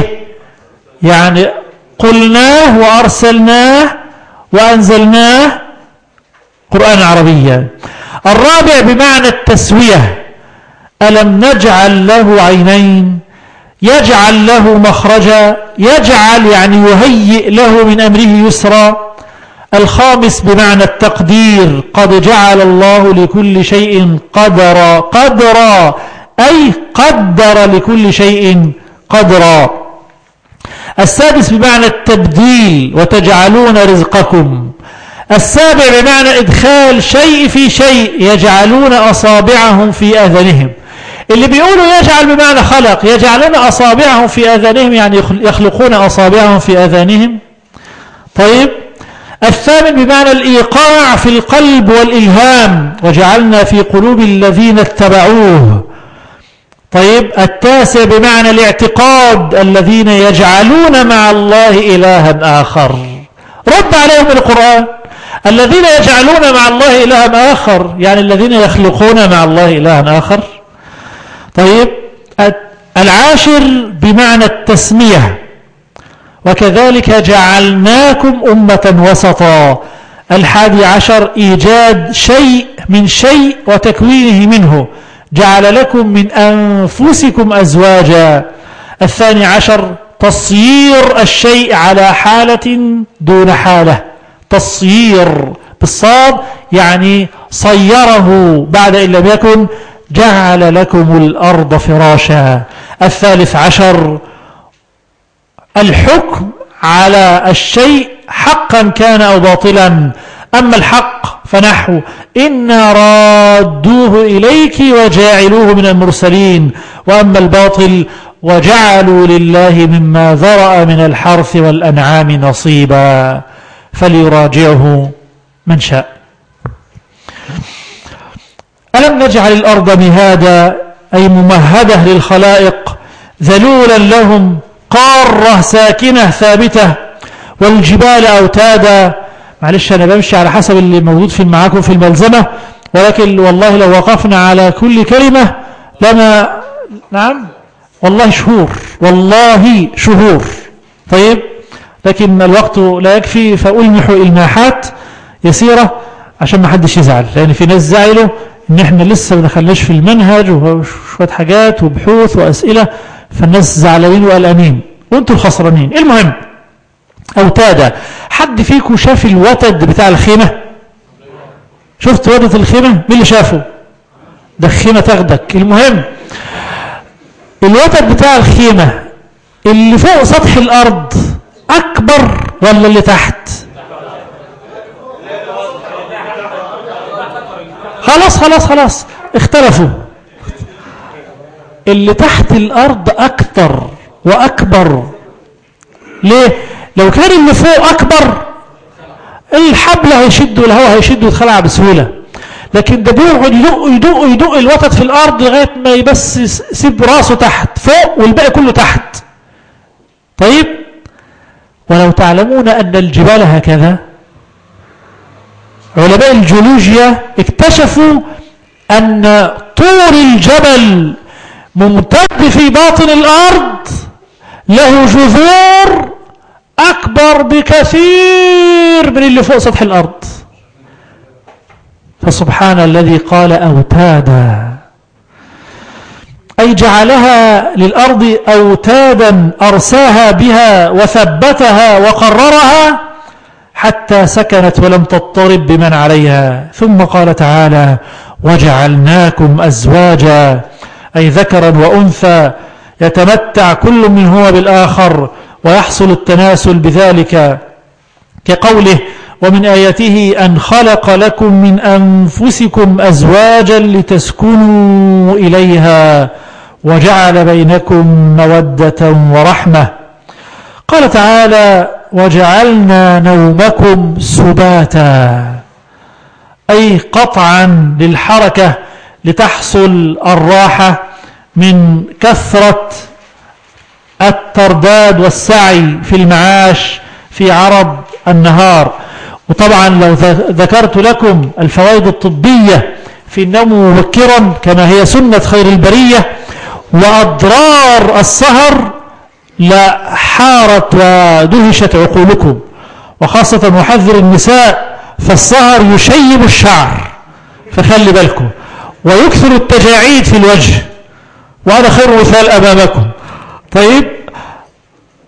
يعني قلناه وأرسلناه وأنزلناه قرآن عربيا. الرابع بمعنى التسوية ألم نجعل له عينين؟ يجعل له مخرجا؟ يجعل يعني يهيئ له من أمره يسرا؟ الخامس بمعنى التقدير قد جعل الله لكل شيء قدرا قدرا أي قدر لكل شيء قدرا. السادس بمعنى التبديل وتجعلون رزقكم. السابع بمعنى إدخال شيء في شيء يجعلون أصابعهم في آذانهم اللي بيقولوا يجعل بمعنى خلق يجعلون أصابعهم في آذانهم يعني يخلقون أصابعهم في آذانهم طيب؟ الثامن بمعنى الإيقاع في القلب والإلهام وجعلنا في قلوب الذين اتبعوه. طيب التاسع بمعنى الاعتقاد الذين يجعلون مع الله إلها آخر. رد عليهم القرآن. الذين يجعلون مع الله إلها آخر يعني الذين يخلقون مع الله إلها آخر. طيب العاشر بمعنى التسمية. وكذلك جعلناكم أمة وسطا. الحادي عشر إيجاد شيء من شيء وتكوينه منه. جعل لكم من أنفسكم أزواجا. الثاني عشر تصيير الشيء على حالة دون حالة. تصيير بالصاد يعني صيره بعد إن لم يكن. جعل لكم الأرض فراشا. الثالث عشر الحكم على الشيء حقا كان أو باطلا. أما الحق فنحو إنا رادوه إليك وجاعلوه من المرسلين. وأما الباطل وجعلوا لله مما ذرأ من الحرث والأنعام نصيبا. فليراجعه من شاء. ألم نجعل الأرض مهادا أي ممهدة للخلائق ذلولا لهم قارة ساكنة ثابتة والجبال أوتادا. معلش أنا بمشي على حسب اللي موجود في معاكم في الملزمة ولكن والله لو وقفنا على كل كلمة لما نعم؟ والله شهور والله شهور. طيب؟ لكن الوقت لا يكفي فألمح إلماحات يسيرة عشان ما حدش يزعل لأن في ناس زعلوا إن إحنا لسه ما دخلناش في المنهج وشوية حاجات وبحوث وأسئلة. فالناس زعلانين وقلقانين. وانتوا الخسرانين. المهم؟ أوتادا حد فيكم شاف الوتد بتاع الخيمة؟ شفت وتد الخيمة؟ مين اللي شافه؟ ده الخيمة تاخدك. المهم الوتد بتاع الخيمة اللي فوق سطح الأرض أكبر ولا اللي تحت؟ خلاص خلاص خلاص. اختلفوا. اللي تحت الأرض أكثر وأكبر. ليه؟ لو كان اللي فوق أكبر الحبل هيشد والهواء هيشد ويتخلع بسهولة. لكن ده بيقعد يدق يدق يدق الوتد في الأرض لغاية ما يبس يسيب راسه تحت فوق والباقي كله تحت. طيب؟ ولو تعلمون أن الجبال هكذا. علماء الجيولوجيا اكتشفوا أن طول الجبل ممتد في باطن الأرض له جذور أكبر بكثير من اللي فوق سطح الأرض. فسبحان الذي قال أوتادا أي جعلها للأرض أوتادا أرساها بها وثبتها وقررها حتى سكنت ولم تضطرب بمن عليها. ثم قال تعالى وجعلناكم أزواجا أي ذكرا وأنثى يتمتع كل من هو بالآخر ويحصل التناسل بذلك كقوله ومن آياته أن خلق لكم من أنفسكم أزواجا لتسكنوا إليها وجعل بينكم مودة ورحمة. قال تعالى وجعلنا نومكم سباتا أي قطعا للحركة لتحصل الراحة من كثرة الترداد والسعي في المعاش في عرض النهار. وطبعا لو ذكرت لكم الفوائد الطبية في النوم مبكرا كما هي سنة خير البرية وأضرار السهر لحارت ودهشت عقولكم. وخاصة محذر النساء فالسهر يشيب الشعر. فخلي بالكم. ويكثر التجاعيد في الوجه. وهذا خير مثال أمامكم. طيب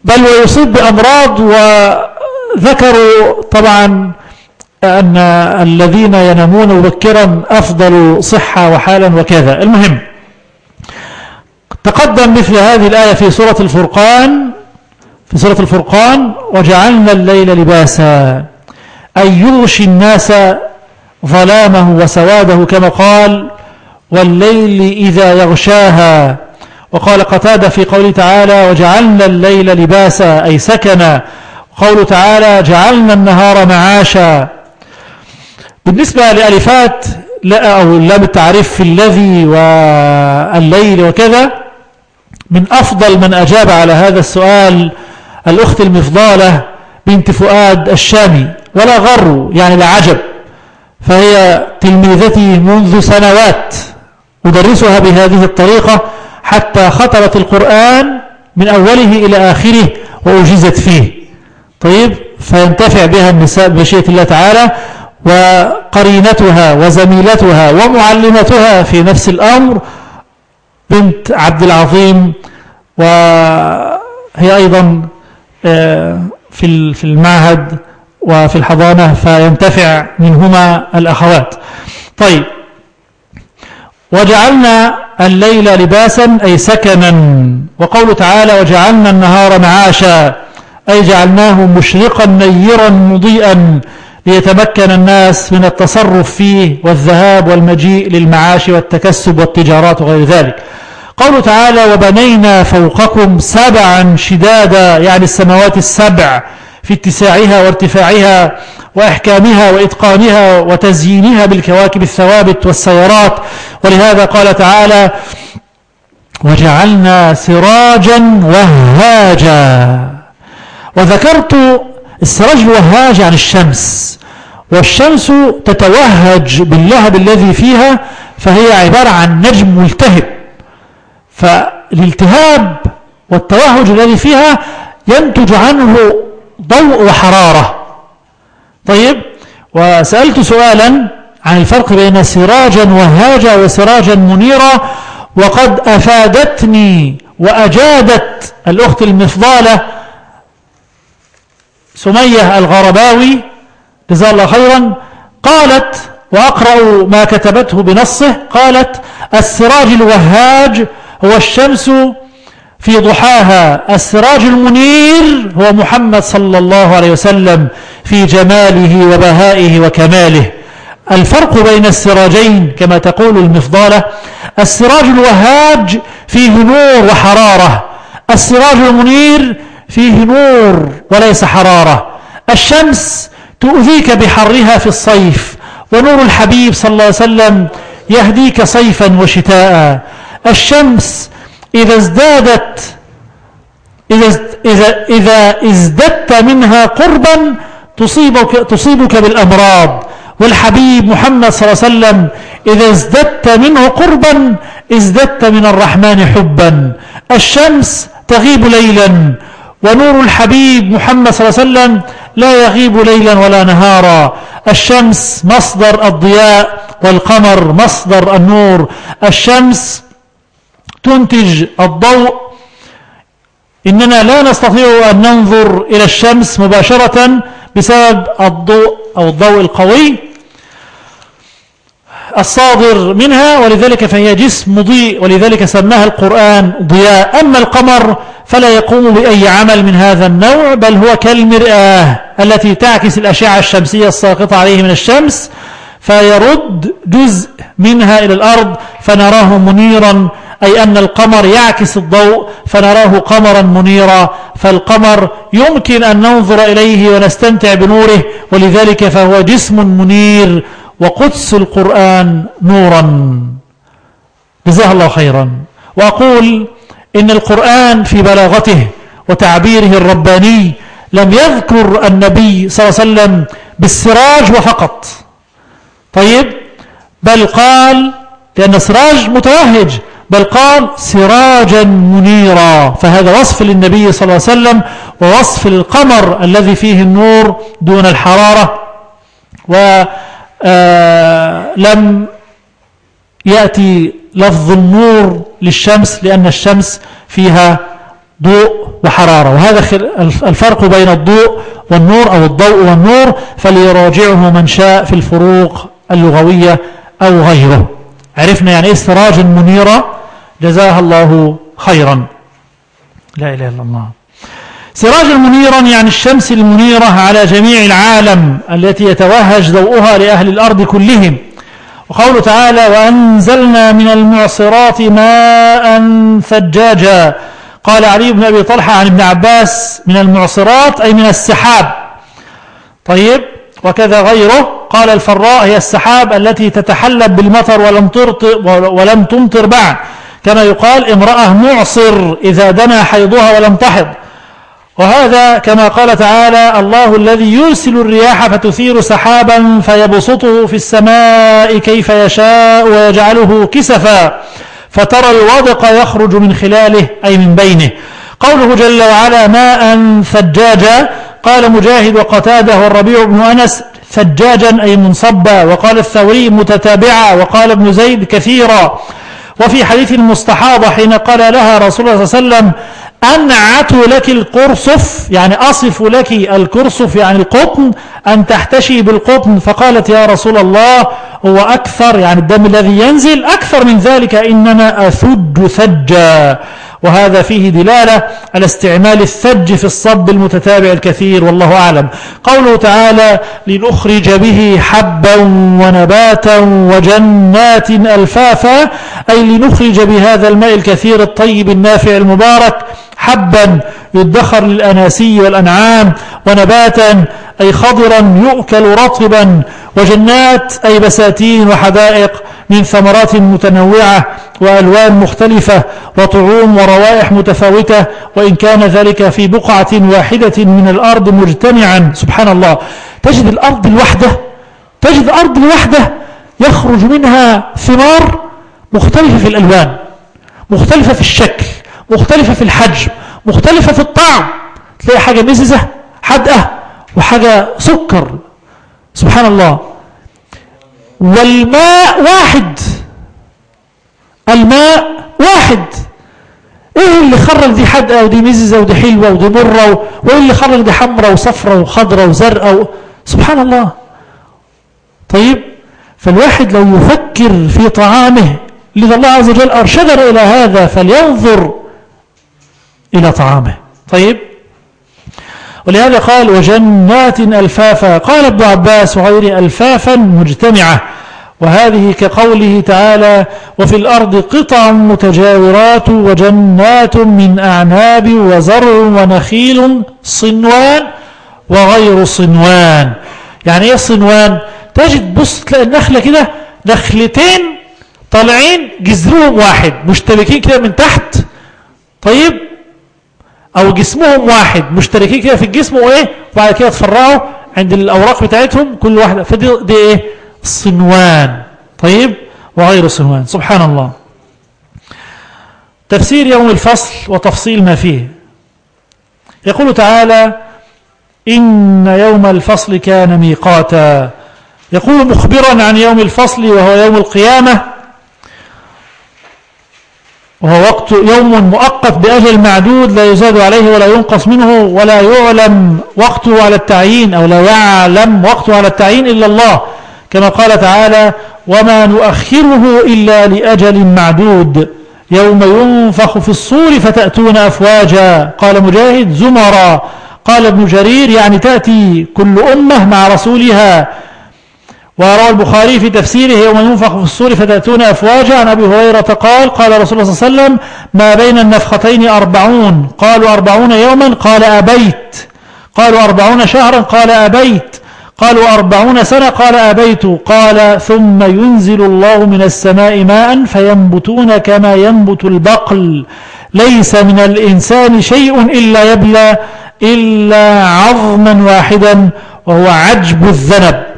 بل ويصيب بأمراض وذكروا طبعا أن الذين ينامون مبكرا أفضل صحة وحالا وكذا. المهم تقدم مثل هذه الآية في سورة الفرقان في سورة الفرقان وجعلنا الليل لباسا أن يغشي الناس ظلامه وسواده كما قال والليل إذا يغشاها. وقال قتادة في قوله تعالى وجعلنا الليل لباسا أي سكنا. قوله تعالى جعلنا النهار معاشا. بالنسبة لألفات لا أو لام التعريف في الذي والليل وكذا من أفضل من أجاب على هذا السؤال الأخت المفضالة بنت فؤاد الشامي ولا غر يعني لا عجب فهي تلميذتي منذ سنوات. أدرسها بهذه الطريقة حتى خطرت القرآن من أوله إلى آخره وأجزت فيه. طيب فينتفع بها النساء بمشيئة الله تعالى وقرينتها وزميلتها ومعلمتها في نفس الأمر بنت عبد العظيم. وهي أيضا آه، في المعهد وفي الحضانة فينتفع منهما الأخوات. طيب وجعلنا الليل لباسا أي سكنا. وقول تعالى وجعلنا النهار معاشا أي جعلناه مشرقا نيرا مضيئا ليتمكن الناس من التصرف فيه والذهاب والمجيء للمعاش والتكسب والتجارات وغير ذلك. قوله تعالى وبنينا فوقكم سبعا شدادا يعني السماوات السبع في اتساعها وارتفاعها وإحكامها وإتقانها وتزيينها بالكواكب الثوابت والسيارات ولهذا قال تعالى وجعلنا سراجا وهاجا. وذكرت السراج الوهاج عن الشمس والشمس تتوهج باللهب الذي فيها فهي عبارة عن نجم ملتهب. فالالتهاب والتوهج الذي فيها ينتج عنه ضوء وحرارة. طيب وسألت سؤالا عن الفرق بين سراجا وهاجا وسراجا منيرا وقد أفادتني وأجادت الأخت المفضالة سمية الغرباوي جزاه الله خيرا قالت وأقرأ ما كتبته بنصه قالت السراج الوهاج هو الشمس في ضحاها السراج المنير هو محمد صلى الله عليه وسلم في جماله وبهائه وكماله. الفرق بين السراجين كما تقول المفضالة السراج الوهاج فيه نور وحرارة السراج المنير فيه نور وليس حرارة الشمس تؤذيك بحرها في الصيف ونور الحبيب صلى الله عليه وسلم يهديك صيفا وشتاء الشمس إذا ازدادت إذا, إذا, إذا ازددت منها قربا تصيبك, تصيبك بالأمراض والحبيب محمد صلى الله عليه وسلم إذا ازددت منه قربا ازددت من الرحمن حبا. الشمس تغيب ليلا ونور الحبيب محمد صلى الله عليه وسلم لا يغيب ليلا ولا نهارا. الشمس مصدر الضياء والقمر مصدر النور. الشمس تنتج الضوء. إننا لا نستطيع أن ننظر إلى الشمس مباشرة بسبب الضوء أو الضوء القوي. الصادر منها ولذلك فهي جسم مضيء ولذلك سماها القرآن ضياء. أما القمر فلا يقوم بأي عمل من هذا النوع بل هو كالمرآة التي تعكس الأشعة الشمسية الساقطة عليه من الشمس فيرد جزء منها إلى الأرض فنراه منيرا أي أن القمر يعكس الضوء فنراه قمرا منيرا. فالقمر يمكن أن ننظر إليه ونستمتع بنوره ولذلك فهو جسم منير. وقدس القرآن نورا. جزاه الله خيرا. وأقول إن القرآن في بلاغته وتعبيره الرباني لم يذكر النبي صلى الله عليه وسلم بالسراج وفقط. طيب بل قال لأن السراج متوهج بل قال سراجا منيرا. فهذا وصف للنبي صلى الله عليه وسلم ووصف للقمر الذي فيه النور دون الحرارة. ولم آه، يأتي لفظ النور للشمس لأن الشمس فيها ضوء وحرارة وهذا الفرق بين الضوء والنور أو الضوء والنور فليراجعه من شاء في الفروق اللغوية أو غيره. عرفنا يعني إيه سراج منيرة؟ جزاها الله خيرا. لا إله إلا الله. سراجا منيرا يعني الشمس المنيرة على جميع العالم التي يتوهج ضوءها لأهل الأرض كلهم. وقوله تعالى وأنزلنا من المعصرات ماء ثجاجا قال علي بن أبي طلحة عن ابن عباس من المعصرات أي من السحاب طيب وكذا غيره. قال الفراء هي السحاب التي تتحلب بالمطر ولم, ولم تمطر بعد كما يقال امرأة معصر إذا دنا حيضها ولم تحض وهذا كما قال تعالى الله الذي يرسل الرياح فتثير سحابا فيبسطه في السماء كيف يشاء ويجعله كسفا فترى الوضق يخرج من خلاله أي من بينه. قوله جل وعلا ماء ثجاجا قال مجاهد وقتادة والربيع بن أنس ثجاجا أي منصبا وقال الثوري متتابعا وقال ابن زيد كثيرا. وفي حديث المستحاضة حين قال لها رسول الله صلى الله عليه وسلم أنعت لك القرصف يعني أصف لك الكرصف يعني القطن أن تحتشي بالقطن. فقالت يا رسول الله هو أكثر يعني الدم الذي ينزل أكثر من ذلك إنما أثج ثجا. وهذا فيه دلالة على استعمال الثج في الصب المتتابع الكثير والله أعلم. قوله تعالى لنخرج به حبا ونباتا وجنات ألفافا أي لنخرج بهذا الماء الكثير الطيب النافع المبارك حبا يدخر للأناسي والأنعام ونباتا أي خضرا يؤكل رطبا وجنات أي بساتين وحدائق من ثمرات متنوعة وألوان مختلفة وطعوم وروائح متفاوتة وإن كان ذلك في بقعة واحدة من الأرض مجتمعا. سبحان الله. تجد الأرض الوحدة تجد الأرض الوحدة يخرج منها ثمار مختلفة في الألوان مختلفة في الشكل. مختلفة في الحجم مختلفة في الطعم. تلاقي حاجة مززة حدقة وحاجة سكر. سبحان الله والماء واحد. الماء واحد. إيه اللي خرج دي حدقة ودي مززة ودي حلوة ودي مرة وايه اللي خرج دي حمرة وصفرة وخضرة وزرقاء سبحان الله طيب فالواحد لو يفكر في طعامه لذا الله عز وجل أرشدنا إلى هذا فلينظر إلى طعامه. طيب. ولهذا قال وجنات ألفافا. قال ابن عباس وغيره ألفافا مجتمعة. وهذه كقوله تعالى وفي الأرض قطع متجاورات وجنات من أعناب وزرع ونخيل صنوان وغير صنوان. يعني إيه صنوان؟ تجد بص تلاقي النخلة كده نخلتين طالعين جذرهم واحد مشتبكين كده من تحت. طيب. أو جسمهم واحد مشتركين كده في الجسم وإيه وبعد كده تفرعوا عند الأوراق بتاعتهم كل واحدة. فدي دي إيه؟ صنوان. طيب؟ وغير صنوان. سبحان الله. تفسير يوم الفصل وتفصيل ما فيه. يقول تعالى إن يوم الفصل كان ميقاتا. يقول مخبرا عن يوم الفصل وهو يوم القيامة وهو وقت يوم مؤقت بأجل معدود لا يزاد عليه ولا ينقص منه ولا يعلم وقته على التعيين أو لا يعلم وقته على التعيين إلا الله. كما قال تعالى وما نؤخره إلا لأجل معدود. يوم ينفخ في الصور فتأتون أفواجا. قال مجاهد زمرا. قال ابن جرير يعني تأتي كل أمة مع رسولها. وروى البخاري في تفسيره يوم ينفخ في الصور فتأتون أفواجا. عن أبي هريرة قال قال رسول الله صلى الله عليه وسلم ما بين النفختين أربعون. قالوا أربعون يوما قال أبيت. قالوا أربعون شهرا قال أبيت. قالوا أربعون سنة قال أبيت. قال ثم ينزل الله من السماء ماء فينبتون كما ينبت البقل. ليس من الإنسان شيء إلا يبلى إلا عظما واحدا وهو عجب الذنب.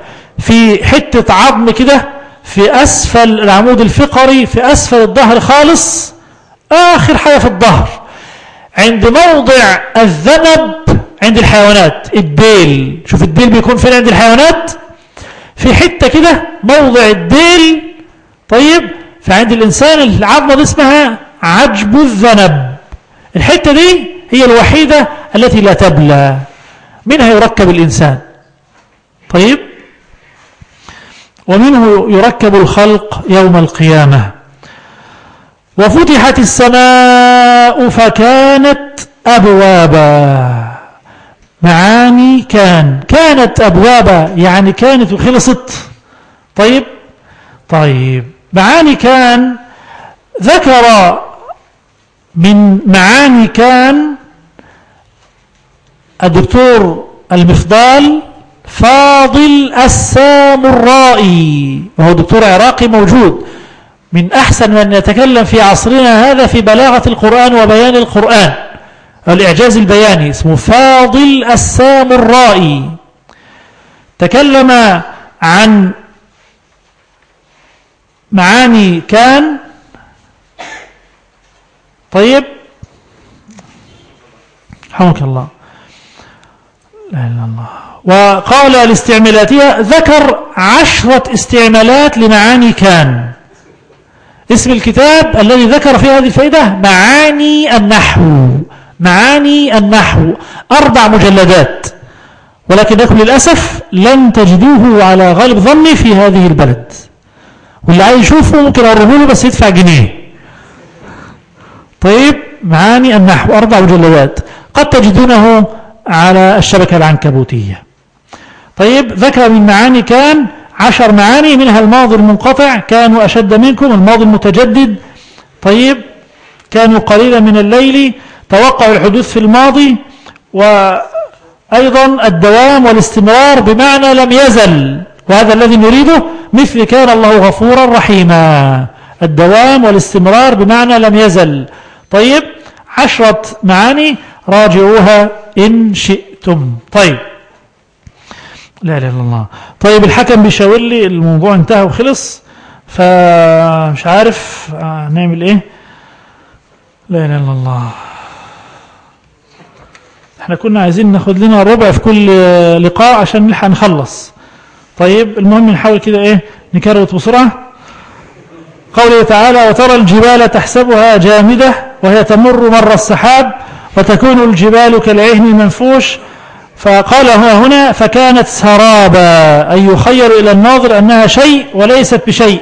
في حتة عظم كده في أسفل العمود الفقري في أسفل الظهر خالص آخر حاجة في الظهر. عند موضع الذنب عند الحيوانات الديل. شوف الديل بيكون فين عند الحيوانات؟ في حتة كده موضع الديل. طيب فعند الإنسان العظمة دي اسمها عجب الذنب. الحتة دي هي الوحيدة التي لا تبلى. منها يركب الإنسان. طيب ومنه يركب الخلق يوم القيامة. وفتحت السماء فكانت أبوابا. معاني كان كانت أبواب يعني كانت وخلصت طيب؟ طيب. معاني كان ذكر من معاني كان الدكتور المفضال فاضل السامرائي وهو دكتور عراقي موجود. من أحسن من يتكلم في عصرنا هذا في بلاغة القرآن وبيان القرآن. الإعجاز البياني. اسمه فاضل السامرائي تكلم عن معاني كان. طيب. حمك الله. لا إله إلا الله. وقال لاستعمالاتها ذكر عشرة استعمالات لمعاني كان. اسم الكتاب الذي ذكر في هذه الفائدة معاني النحو. معاني النحو. أربع مجلدات. ولكنكم للأسف لن تجدوه على غالب ظني في هذه البلد. واللي عايز يشوفه ممكن أروه له بس يدفع جنيه. طيب معاني النحو. أربع مجلدات. قد تجدونه على الشبكة العنكبوتية. طيب ذكر من معاني كان عشر معاني منها الماضي المنقطع كانوا أشد منكم الماضي المتجدد. طيب كانوا قليلا من الليل توقع الحدوث في الماضي وأيضا الدوام والاستمرار بمعنى لم يزل. وهذا الذي نريده مثل كان الله غفورا رحيما. الدوام والاستمرار بمعنى لم يزل. طيب عشرة معاني راجعوها إن شئتم. طيب. لا إلا الله. طيب الحكم بيشاور لي الموضوع انتهى وخلص فمش عارف نعمل إيه؟ لا إله إلا الله. إحنا كنا عايزين ناخد لنا ربع في كل لقاء عشان نلحق نخلص. طيب المهم نحاول كده إيه؟ نكروت بسرعة. قوله تعالى وترى الجبال تحسبها جامدة وهي تمر مر السحاب وتكون الجبال كالعهن المنفوش. فقال هو هنا فكانت سرابا أي يخير إلى الناظر أنها شيء وليست بشيء.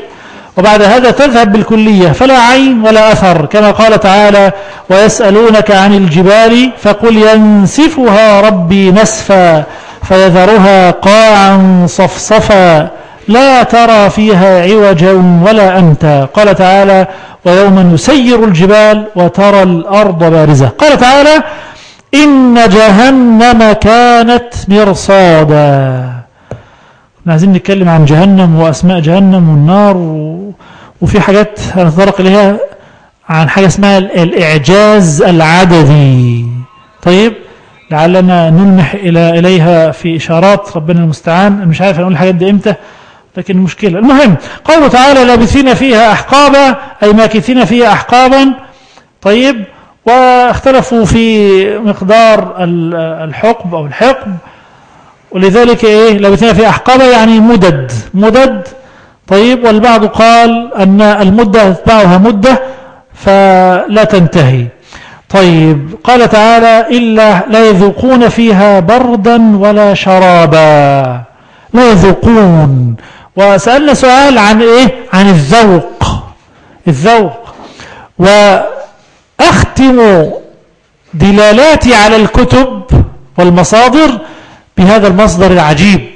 وبعد هذا تذهب بالكلية فلا عين ولا أثر كما قال تعالى ويسألونك عن الجبال فقل ينسفها ربي نسفا فيذرها قاعا صفصفا. لا ترى فيها عوجا ولا أمتا. قال تعالى ويوم نسير الجبال وترى الأرض بارزة. قال تعالى إن جهنم كانت مرصادا. عايزين نتكلم عن جهنم وأسماء جهنم والنار. وفي حاجات هنتطرق إليها عن حاجة اسمها الإعجاز العددي. طيب لعلنا نلمح إليها في إشارات ربنا المستعان. مش عارف أقول الحاجات دي إمتى. لكن المشكلة المهم قوله تعالى لابثين فيها أحقابا أي ماكثين فيها أحقابا. طيب واختلفوا في مقدار الحقب أو الحقب. ولذلك إيه؟ لابثين فيها أحقابا يعني مدد. مدد. طيب والبعض قال أن المدة تتبعها مدة فلا تنتهي. طيب قال تعالى إلا لا يذوقون فيها بردا ولا شرابا. لا يذوقون. وسألنا سؤال عن إيه؟ عن الذوق. الذوق. وأختم دلالاتي على الكتب والمصادر بهذا المصدر العجيب.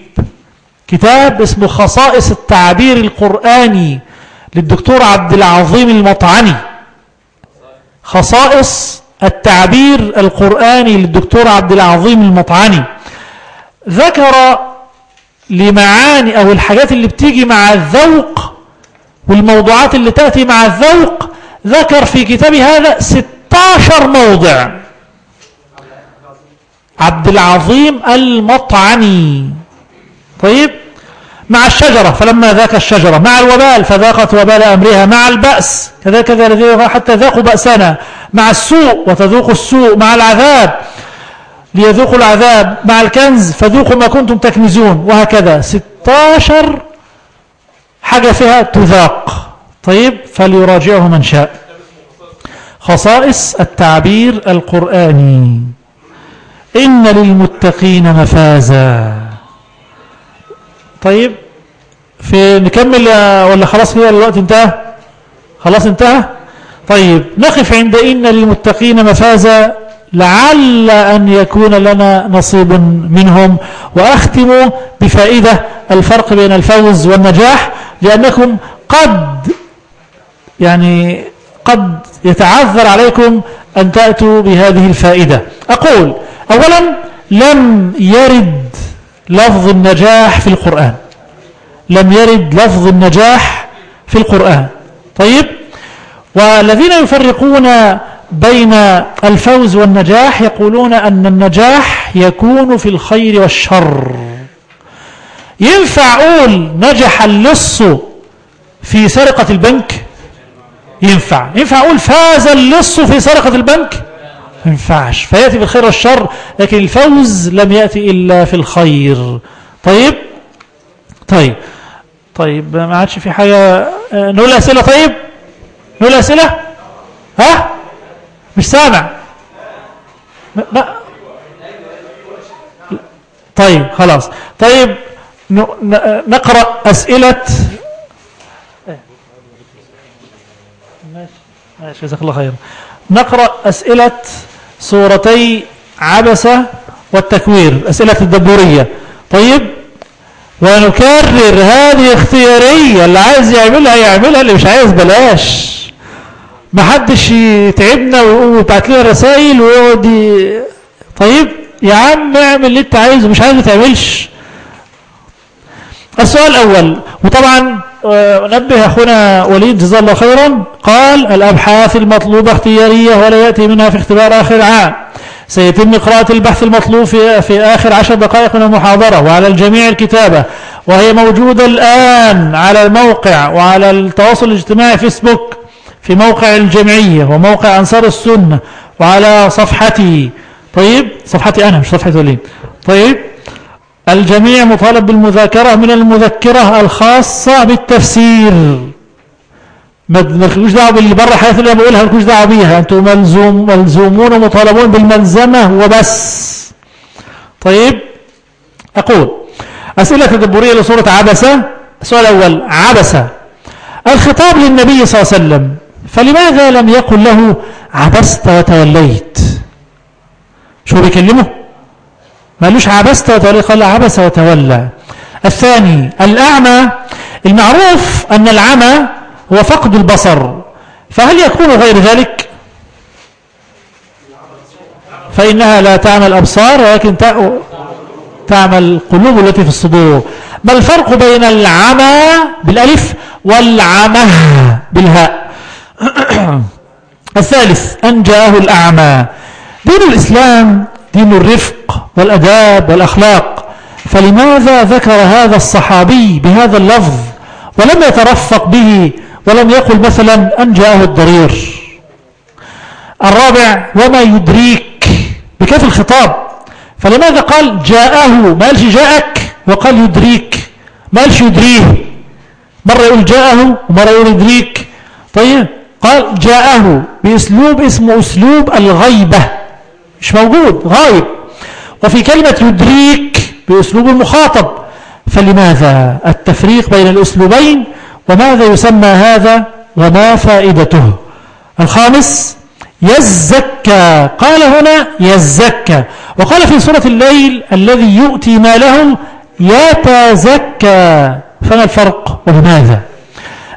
كتاب اسمه خصائص التعبير القرآني للدكتور عبد العظيم المطعني. خصائص التعبير القرآني للدكتور عبد العظيم المطعني. ذكر لمعاني أو الحاجات اللي بتيجي مع الذوق والموضوعات اللي تأتي مع الذوق ذكر في كتابه هذا 16 موضع. عبد العظيم المطعني طيب؟ مع الشجرة فلما ذاك الشجرة مع الوبال فذاقت وبال أمرها مع البأس كذلك الذين حتى ذاقوا بأسنا مع السوء وتذوق السوء مع العذاب. ليذوقوا العذاب مع الكنز فذوقوا ما كنتم تكنزون وهكذا. 16 حاجة فيها تذاق. طيب فليراجعه من شاء. خصائص التعبير القرآني. إن للمتقين مفازا. طيب في نكمل ولا خلاص كده الوقت انتهى؟ خلاص انتهى؟ طيب نقف عند إن للمتقين مفازا. لعل أن يكون لنا نصيب منهم. وأختم بفائدة الفرق بين الفوز والنجاح لأنكم قد يعني قد يتعذر عليكم أن تأتوا بهذه الفائدة. أقول أولا لم يرد لفظ النجاح في القرآن. لم يرد لفظ النجاح في القرآن. طيب والذين يفرقون بين الفوز والنجاح يقولون أن النجاح يكون في الخير والشر. ينفع أقول نجح اللص في سرقة البنك؟ ينفع. ينفع أقول فاز اللص في سرقة البنك؟ ينفعش. فيأتي بالخير والشر لكن الفوز لم يأتي إلا في الخير. طيب؟ طيب. طيب ما عادش في حاجة نقول أسئلة طيب؟ نقول أسئلة؟ ها؟ مش سامع. ما طيب خلاص. طيب نقرأ أسئلة. ماشي. ماشي جزاك الله خير نقرأ أسئلة سورتي عبسة والتكوير أسئلة الدبورية. طيب ونكرر هذه اختيارية اللي عايز يعملها يعملها اللي مش عايز بلاش. ما حدش يتعبنا ويبعت لنا رسائل ويقعد طيب يا عم اعمل اللي انت عايزه مش عايز ما تعملش. السؤال الأول وطبعا آه، نبه أخونا وليد جزاه الله خيرا قال الأبحاث المطلوبة اختيارية ولا يأتي منها في اختبار آخر عام. سيتم قراءة البحث المطلوب في, في آخر عشر دقائق من المحاضرة وعلى الجميع الكتابة وهي موجودة الآن على الموقع وعلى التواصل الاجتماعي فيسبوك. في موقع الجمعية وموقع أنصار السنة وعلى صفحتي. طيب صفحتي أنا مش صفحة وليد طيب الجميع مطالب بالمذاكرة من المذكرة الخاصة بالتفسير. ما تدخلوش دعوة باللي بره الحاجات اللي أنا بقولها مالكوش دعوة بيها. أنتم ملزوم ملزومون ومطالبون بالملزمة وبس. طيب أقول أسئلة تدبرية لسوره عبسة. السؤال الأول عبسة. الخطاب للنبي صلى الله عليه وسلم فلماذا لم يقل له عبست وتوليت؟ شو بيكلمه؟ ما قالوش عبست وتوليت قال عبس وتولى. الثاني الأعمى المعروف أن العمى هو فقد البصر. فهل يكون غير ذلك؟ فإنها لا تعمل الأبصار ولكن تعمل القلوب التي في الصدور. ما الفرق بين العمى بالألف والعمى بالهاء؟ الثالث أن جاءه الأعمى. دين الإسلام دين الرفق والأداب والأخلاق. فلماذا ذكر هذا الصحابي بهذا اللفظ ولم يترفق به ولم يقل مثلا أن جاءه الضرير؟ الرابع وما يدريك؟ بكيف الخطاب؟ فلماذا قال جاءه؟ ما قالش جاءك؟ وقال يدريك. ما قالش يدريه؟ مرة يقول جاءه ومرة يقول يدريك. طيب قال جاءه بأسلوب اسمه أسلوب الغيبة مش موجود غايب. وفي كلمة يدريك بأسلوب المخاطب فلماذا التفريق بين الأسلوبين؟ وماذا يسمى هذا؟ وما فائدته؟ الخامس يزكى قال هنا يزكى. وقال في سورة الليل الذي يؤتي ماله يتزكى. فما الفرق؟ ولماذا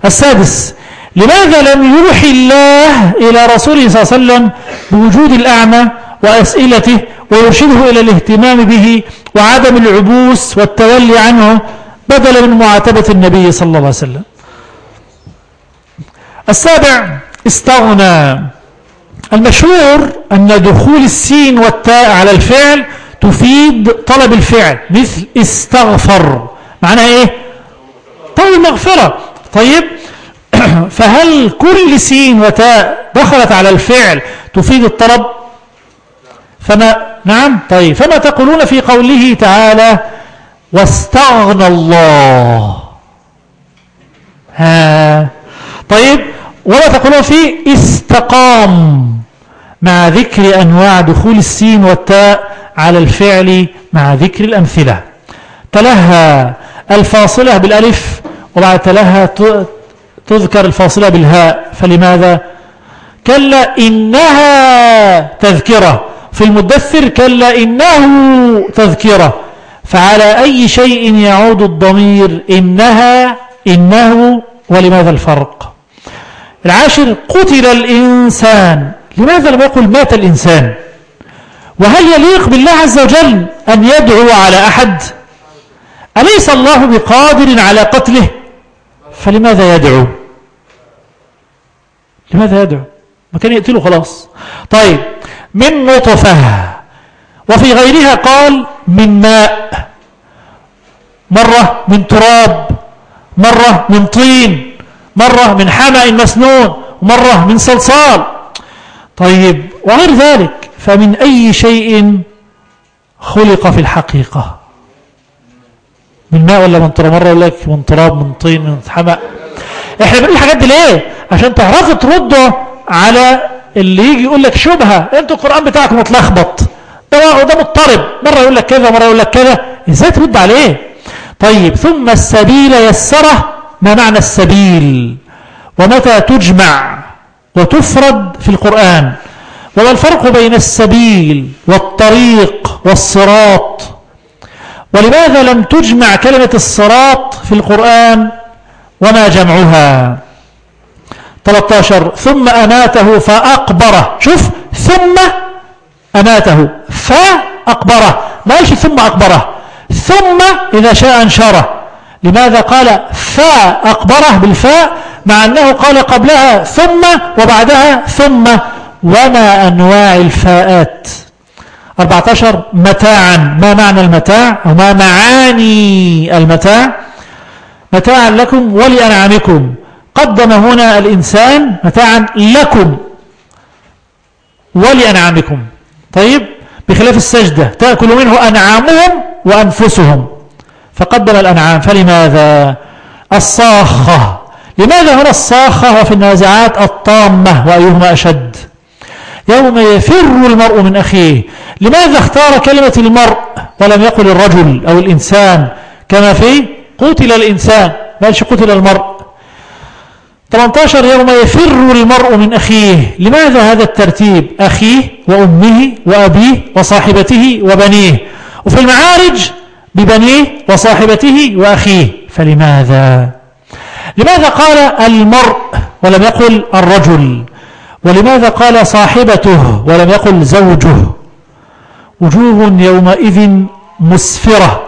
السادس لماذا لم يوحي الله إلى رسوله صلى الله عليه وسلم بوجود الأعمى وأسئلته ويرشده إلى الاهتمام به وعدم العبوس والتولي عنه بدلا من معاتبة النبي صلى الله عليه وسلم؟ السابع استغنى. المشهور أن دخول السين والتاء على الفعل تفيد طلب الفعل مثل استغفر. معناها إيه؟ طلب المغفرة. طيب فهل كل سين وتاء دخلت على الفعل تفيد الطلب؟ فما نعم طيب. فما تقولون في قوله تعالى واستغنى الله؟ ها. طيب. ولا تقولون فيه استقام مع ذكر أنواع دخول السين والتاء على الفعل مع ذكر الأمثلة. تلها الفاصلة بالألف وبعد تلها تذكر الفاصلة بالهاء فلماذا؟ كلا إنها تذكرة. في المدثر كلا إنه تذكرة. فعلى أي شيء يعود الضمير إنها إنه ولماذا الفرق؟ العاشر قتل الإنسان. لماذا لم يقل مات الإنسان؟ وهل يليق بالله عز وجل أن يدعو على أحد؟ أليس الله بقادر على قتله؟ فلماذا يدعو؟ لماذا يدعو؟ ما كان يقتله خلاص. طيب من نطفة وفي غيرها قال من ماء مرة من تراب مرة من طين مرة من حمأ مسنون مرة من صلصال. طيب وغير ذلك فمن أي شيء خلق في الحقيقة؟ من ماء ولا من تراب؟ مرة يقول لك من تراب من طين من حمأ إحنا بنقول الحاجات دي ليه؟ عشان تعرفوا تردوا على اللي يجي يقول لك شبهة. أنتوا القرآن بتاعكم متلخبط. ده ده مضطرب. مرة يقول لك كذا مرة يقول لك كذا. إزاي ترد عليه؟ طيب ثم السبيل يسره. ما معنى السبيل؟ ومتى تجمع وتفرد في القرآن؟ وما الفرق بين السبيل والطريق والصراط؟ ولماذا لم تجمع كلمة الصراط في القرآن وما جمعها؟ 13 ثم أماته فأقبره. شوف ثم أماته فأقبره. ما قالش ثم أقبره ثم إذا شاء أنشره. لماذا قال فأقبره بالفاء؟ مع أنه قال قبلها ثم وبعدها ثم. وما أنواع الفاءات؟ 14 متاعا. ما معنى المتاع؟ وما معاني المتاع؟ متاعا لكم ولأنعامكم. قدم هنا الإنسان متاعا لكم ولأنعامكم. طيب؟ بخلاف السجدة. تأكل منه أنعامهم وأنفسهم. فقدم الأنعام. فلماذا؟ الصاخة. لماذا هنا الصاخة وفي النازعات الطامة وأيهما أشد؟ يوم يفر المرء من أخيه. لماذا اختار كلمة المرء ولم يقل الرجل أو الإنسان كما في قتل الإنسان؟ بلش قتل المرء؟ 18 يوم يفر المرء من أخيه. لماذا هذا الترتيب؟ أخيه وأمه وأبيه وصاحبته وبنيه. وفي المعارج ببنيه وصاحبته وأخيه. فلماذا؟ لماذا قال المرء ولم يقل الرجل؟ ولماذا قال صاحبته ولم يقل زوجه؟ وجوه يومئذ مسفرة.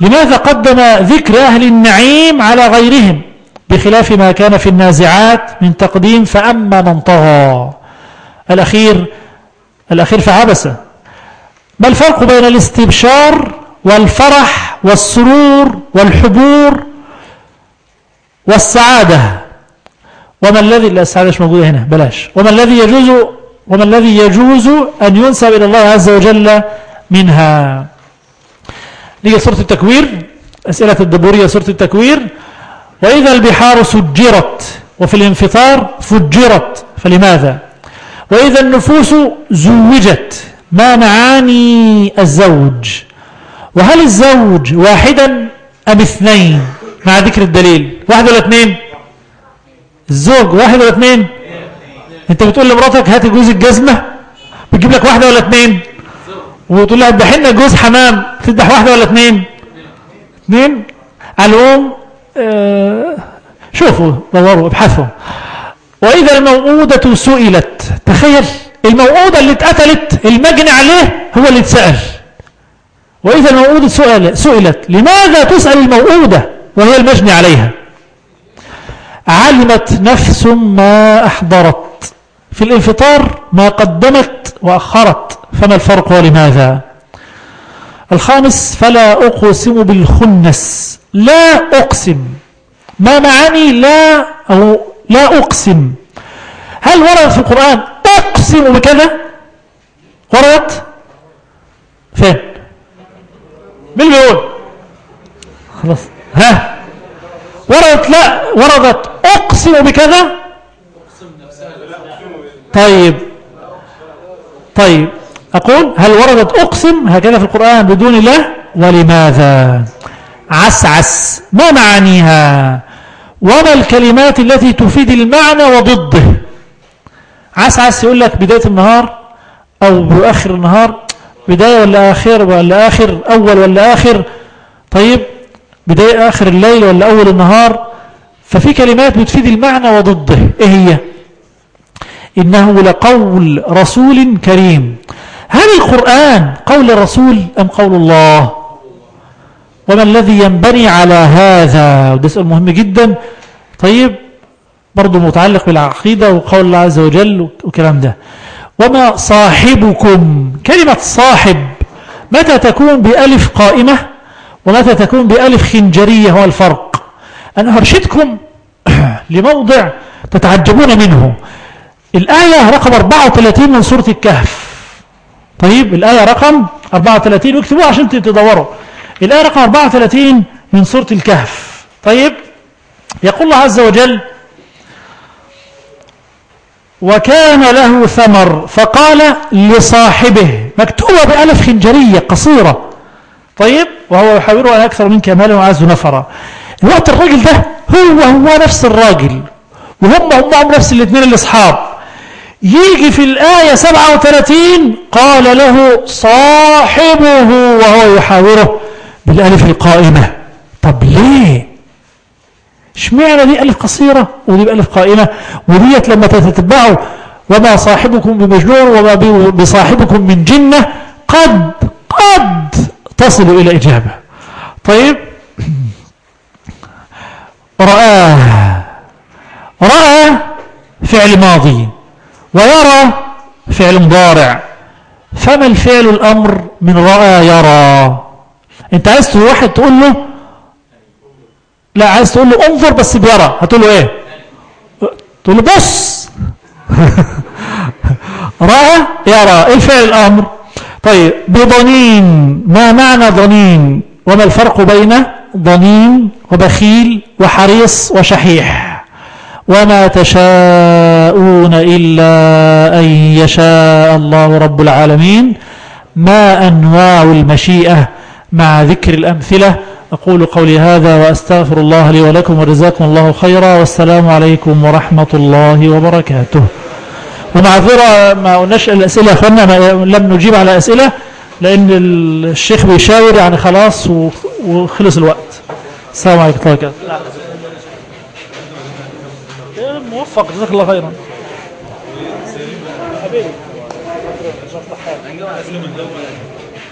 لماذا قدم ذكر أهل النعيم على غيرهم؟ بخلاف ما كان في النازعات من تقديم فأما من طغى. الأخير الأخير فعبس. ما الفرق بين الاستبشار والفرح والسرور والحبور والسعادة؟ وما الذي لا السعادة مش موجودة هنا بلاش. وما الذي يجوز وما الذي يجوز أن ينسب إلى الله عز وجل منها. نيجي سورة التكوير. أسئلة الدبورية سورة التكوير. وإذا البحار سجرت وفي الانفطار فجرت فلماذا؟ وإذا النفوس زوجت ما معاني الزوج؟ وهل الزوج واحدا أم اثنين؟ مع ذكر الدليل. واحد ولا اثنين؟ الزوج واحد ولا اثنين؟ انت بتقول لمراتك هات جوز الجزمة بتجيب لك واحدة ولا اثنين؟ وتقول لها لنا جوز حمام تذبح واحدة ولا اثنين؟ اثنين؟ العموم آه شوفوا دوروا ابحثوا. وإذا الموءودة سئلت تخيل الموءودة اللي اتقتلت المجني عليه هو اللي اتسأل. وإذا الموءودة سئل سئلت لماذا تسأل الموءودة وهي المجني عليها؟ علمت نفس ما أحضرت. في الانفطار ما قدمت وأخرت. فما الفرق ولماذا؟ الخامس فلا أقسم بالخنس. لا أقسم. ما معاني لا أو لا أقسم. هل ورد في القرآن أقسم بكذا؟ وردت فين؟ مين بيقول؟ خلاص. ها؟ وردت لا وردت. أقسم بكذا. طيب. طيب. أقول هل وردت أقسم؟ هكذا في القرآن بدون الله ولماذا؟ عسعس ما معانيها؟ وما الكلمات التي تفيد المعنى وضده؟ عسعس يقول لك بداية النهار أو بآخر النهار بداية ولا آخر ولا آخر أول ولا آخر. طيب. بداية آخر الليل ولا أول النهار ففي كلمات بتفيد المعنى وضده. إيه هي؟ إنه لقول رسول كريم. هل القرآن قول الرسول أم قول الله؟ وما الذي ينبني على هذا؟ وده سؤال مهم جدا. طيب برضو متعلق بالعقيدة وقول الله عز وجل وكلام ده. وما صاحبكم؟ كلمة صاحب متى تكون بألف قائمة؟ ومتى تكون بألف خنجرية هو الفرق؟ أنا أرشدكم لموضع تتعجبون منه. الآية رقم 34 من سورة الكهف. طيب الآية رقم 34 واكتبوها عشان تدوروا. الآية رقم 34 من سورة الكهف. طيب يقول الله عز وجل وكان له ثمر فقال لصاحبه مكتوبة بألف خنجرية قصيرة. طيب وهو يحاوره أن أكثر منك مالا وعز نفرا. الوقت الراجل ده هو هو نفس الراجل وهم هم هم نفس الاثنين الأصحاب. يجي في الآية 37 قال له صاحبه وهو يحاوره بالألف القائمة. طب ليه؟ اشمعنى دي ألف قصيرة ودي بألف قائمة؟ وديت لما تتتبعوا وما صاحبكم بمجنون وما بصاحبكم من جنة قد قد تصل إلى إجابة. طيب. رآه رأى فعل ماضي ويرى فعل مضارع. فما الفعل الأمر من رأى يرى؟ أنت عايز واحد تقول له؟ لا عايز تقول له انظر بس بيرى. هتقول له إيه؟ تقول له بص. رأى يرى. إيه الفعل الأمر؟ طيب بضنين ما معنى ضنين؟ وما الفرق بين ضنين وبخيل وحريص وشحيح؟ وما تشاءون إلا أن يشاء الله رب العالمين. ما أنواع المشيئة مع ذكر الأمثلة؟ أقول قولي هذا وأستغفر الله لي ولكم وجزاكم الله خيرا. والسلام عليكم ورحمة الله وبركاته. ومعذرة ما قلناش الأسئلة أخوانا لم نجيب على أسئلة لأن الشيخ بيشاور يعني خلاص وخلص الوقت. السلام عليكم ورحمة الله وبركاته موفق جزاك الله خيرا. حبيبي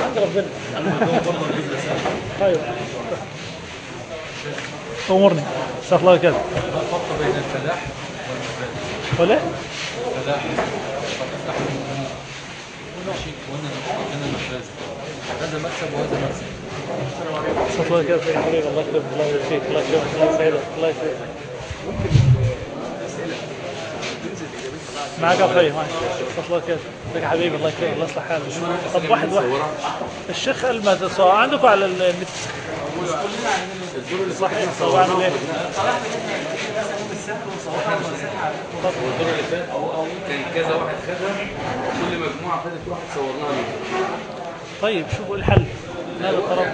عند ربنا أيوه امرني جزاك الله خير الفرق بين الفلاح ولا والفلاح ماشي وأنا أنا مخازن هذا مكسب وهذا مكسب يا حبيبي الله يكرمك الله يبارك فيك الله يكرمك الله يسعدك الله يسعدك معك أخوي جزاك الله يا حبيبي الله يكرمك الله يصلح حالك. طب واحد واحد. الشيخ تصور عندكم على النت؟ صحيح صور كذا واحد كل مجموعه خدت واحد صورناها طيب شوفوا الحل. هذا الطرف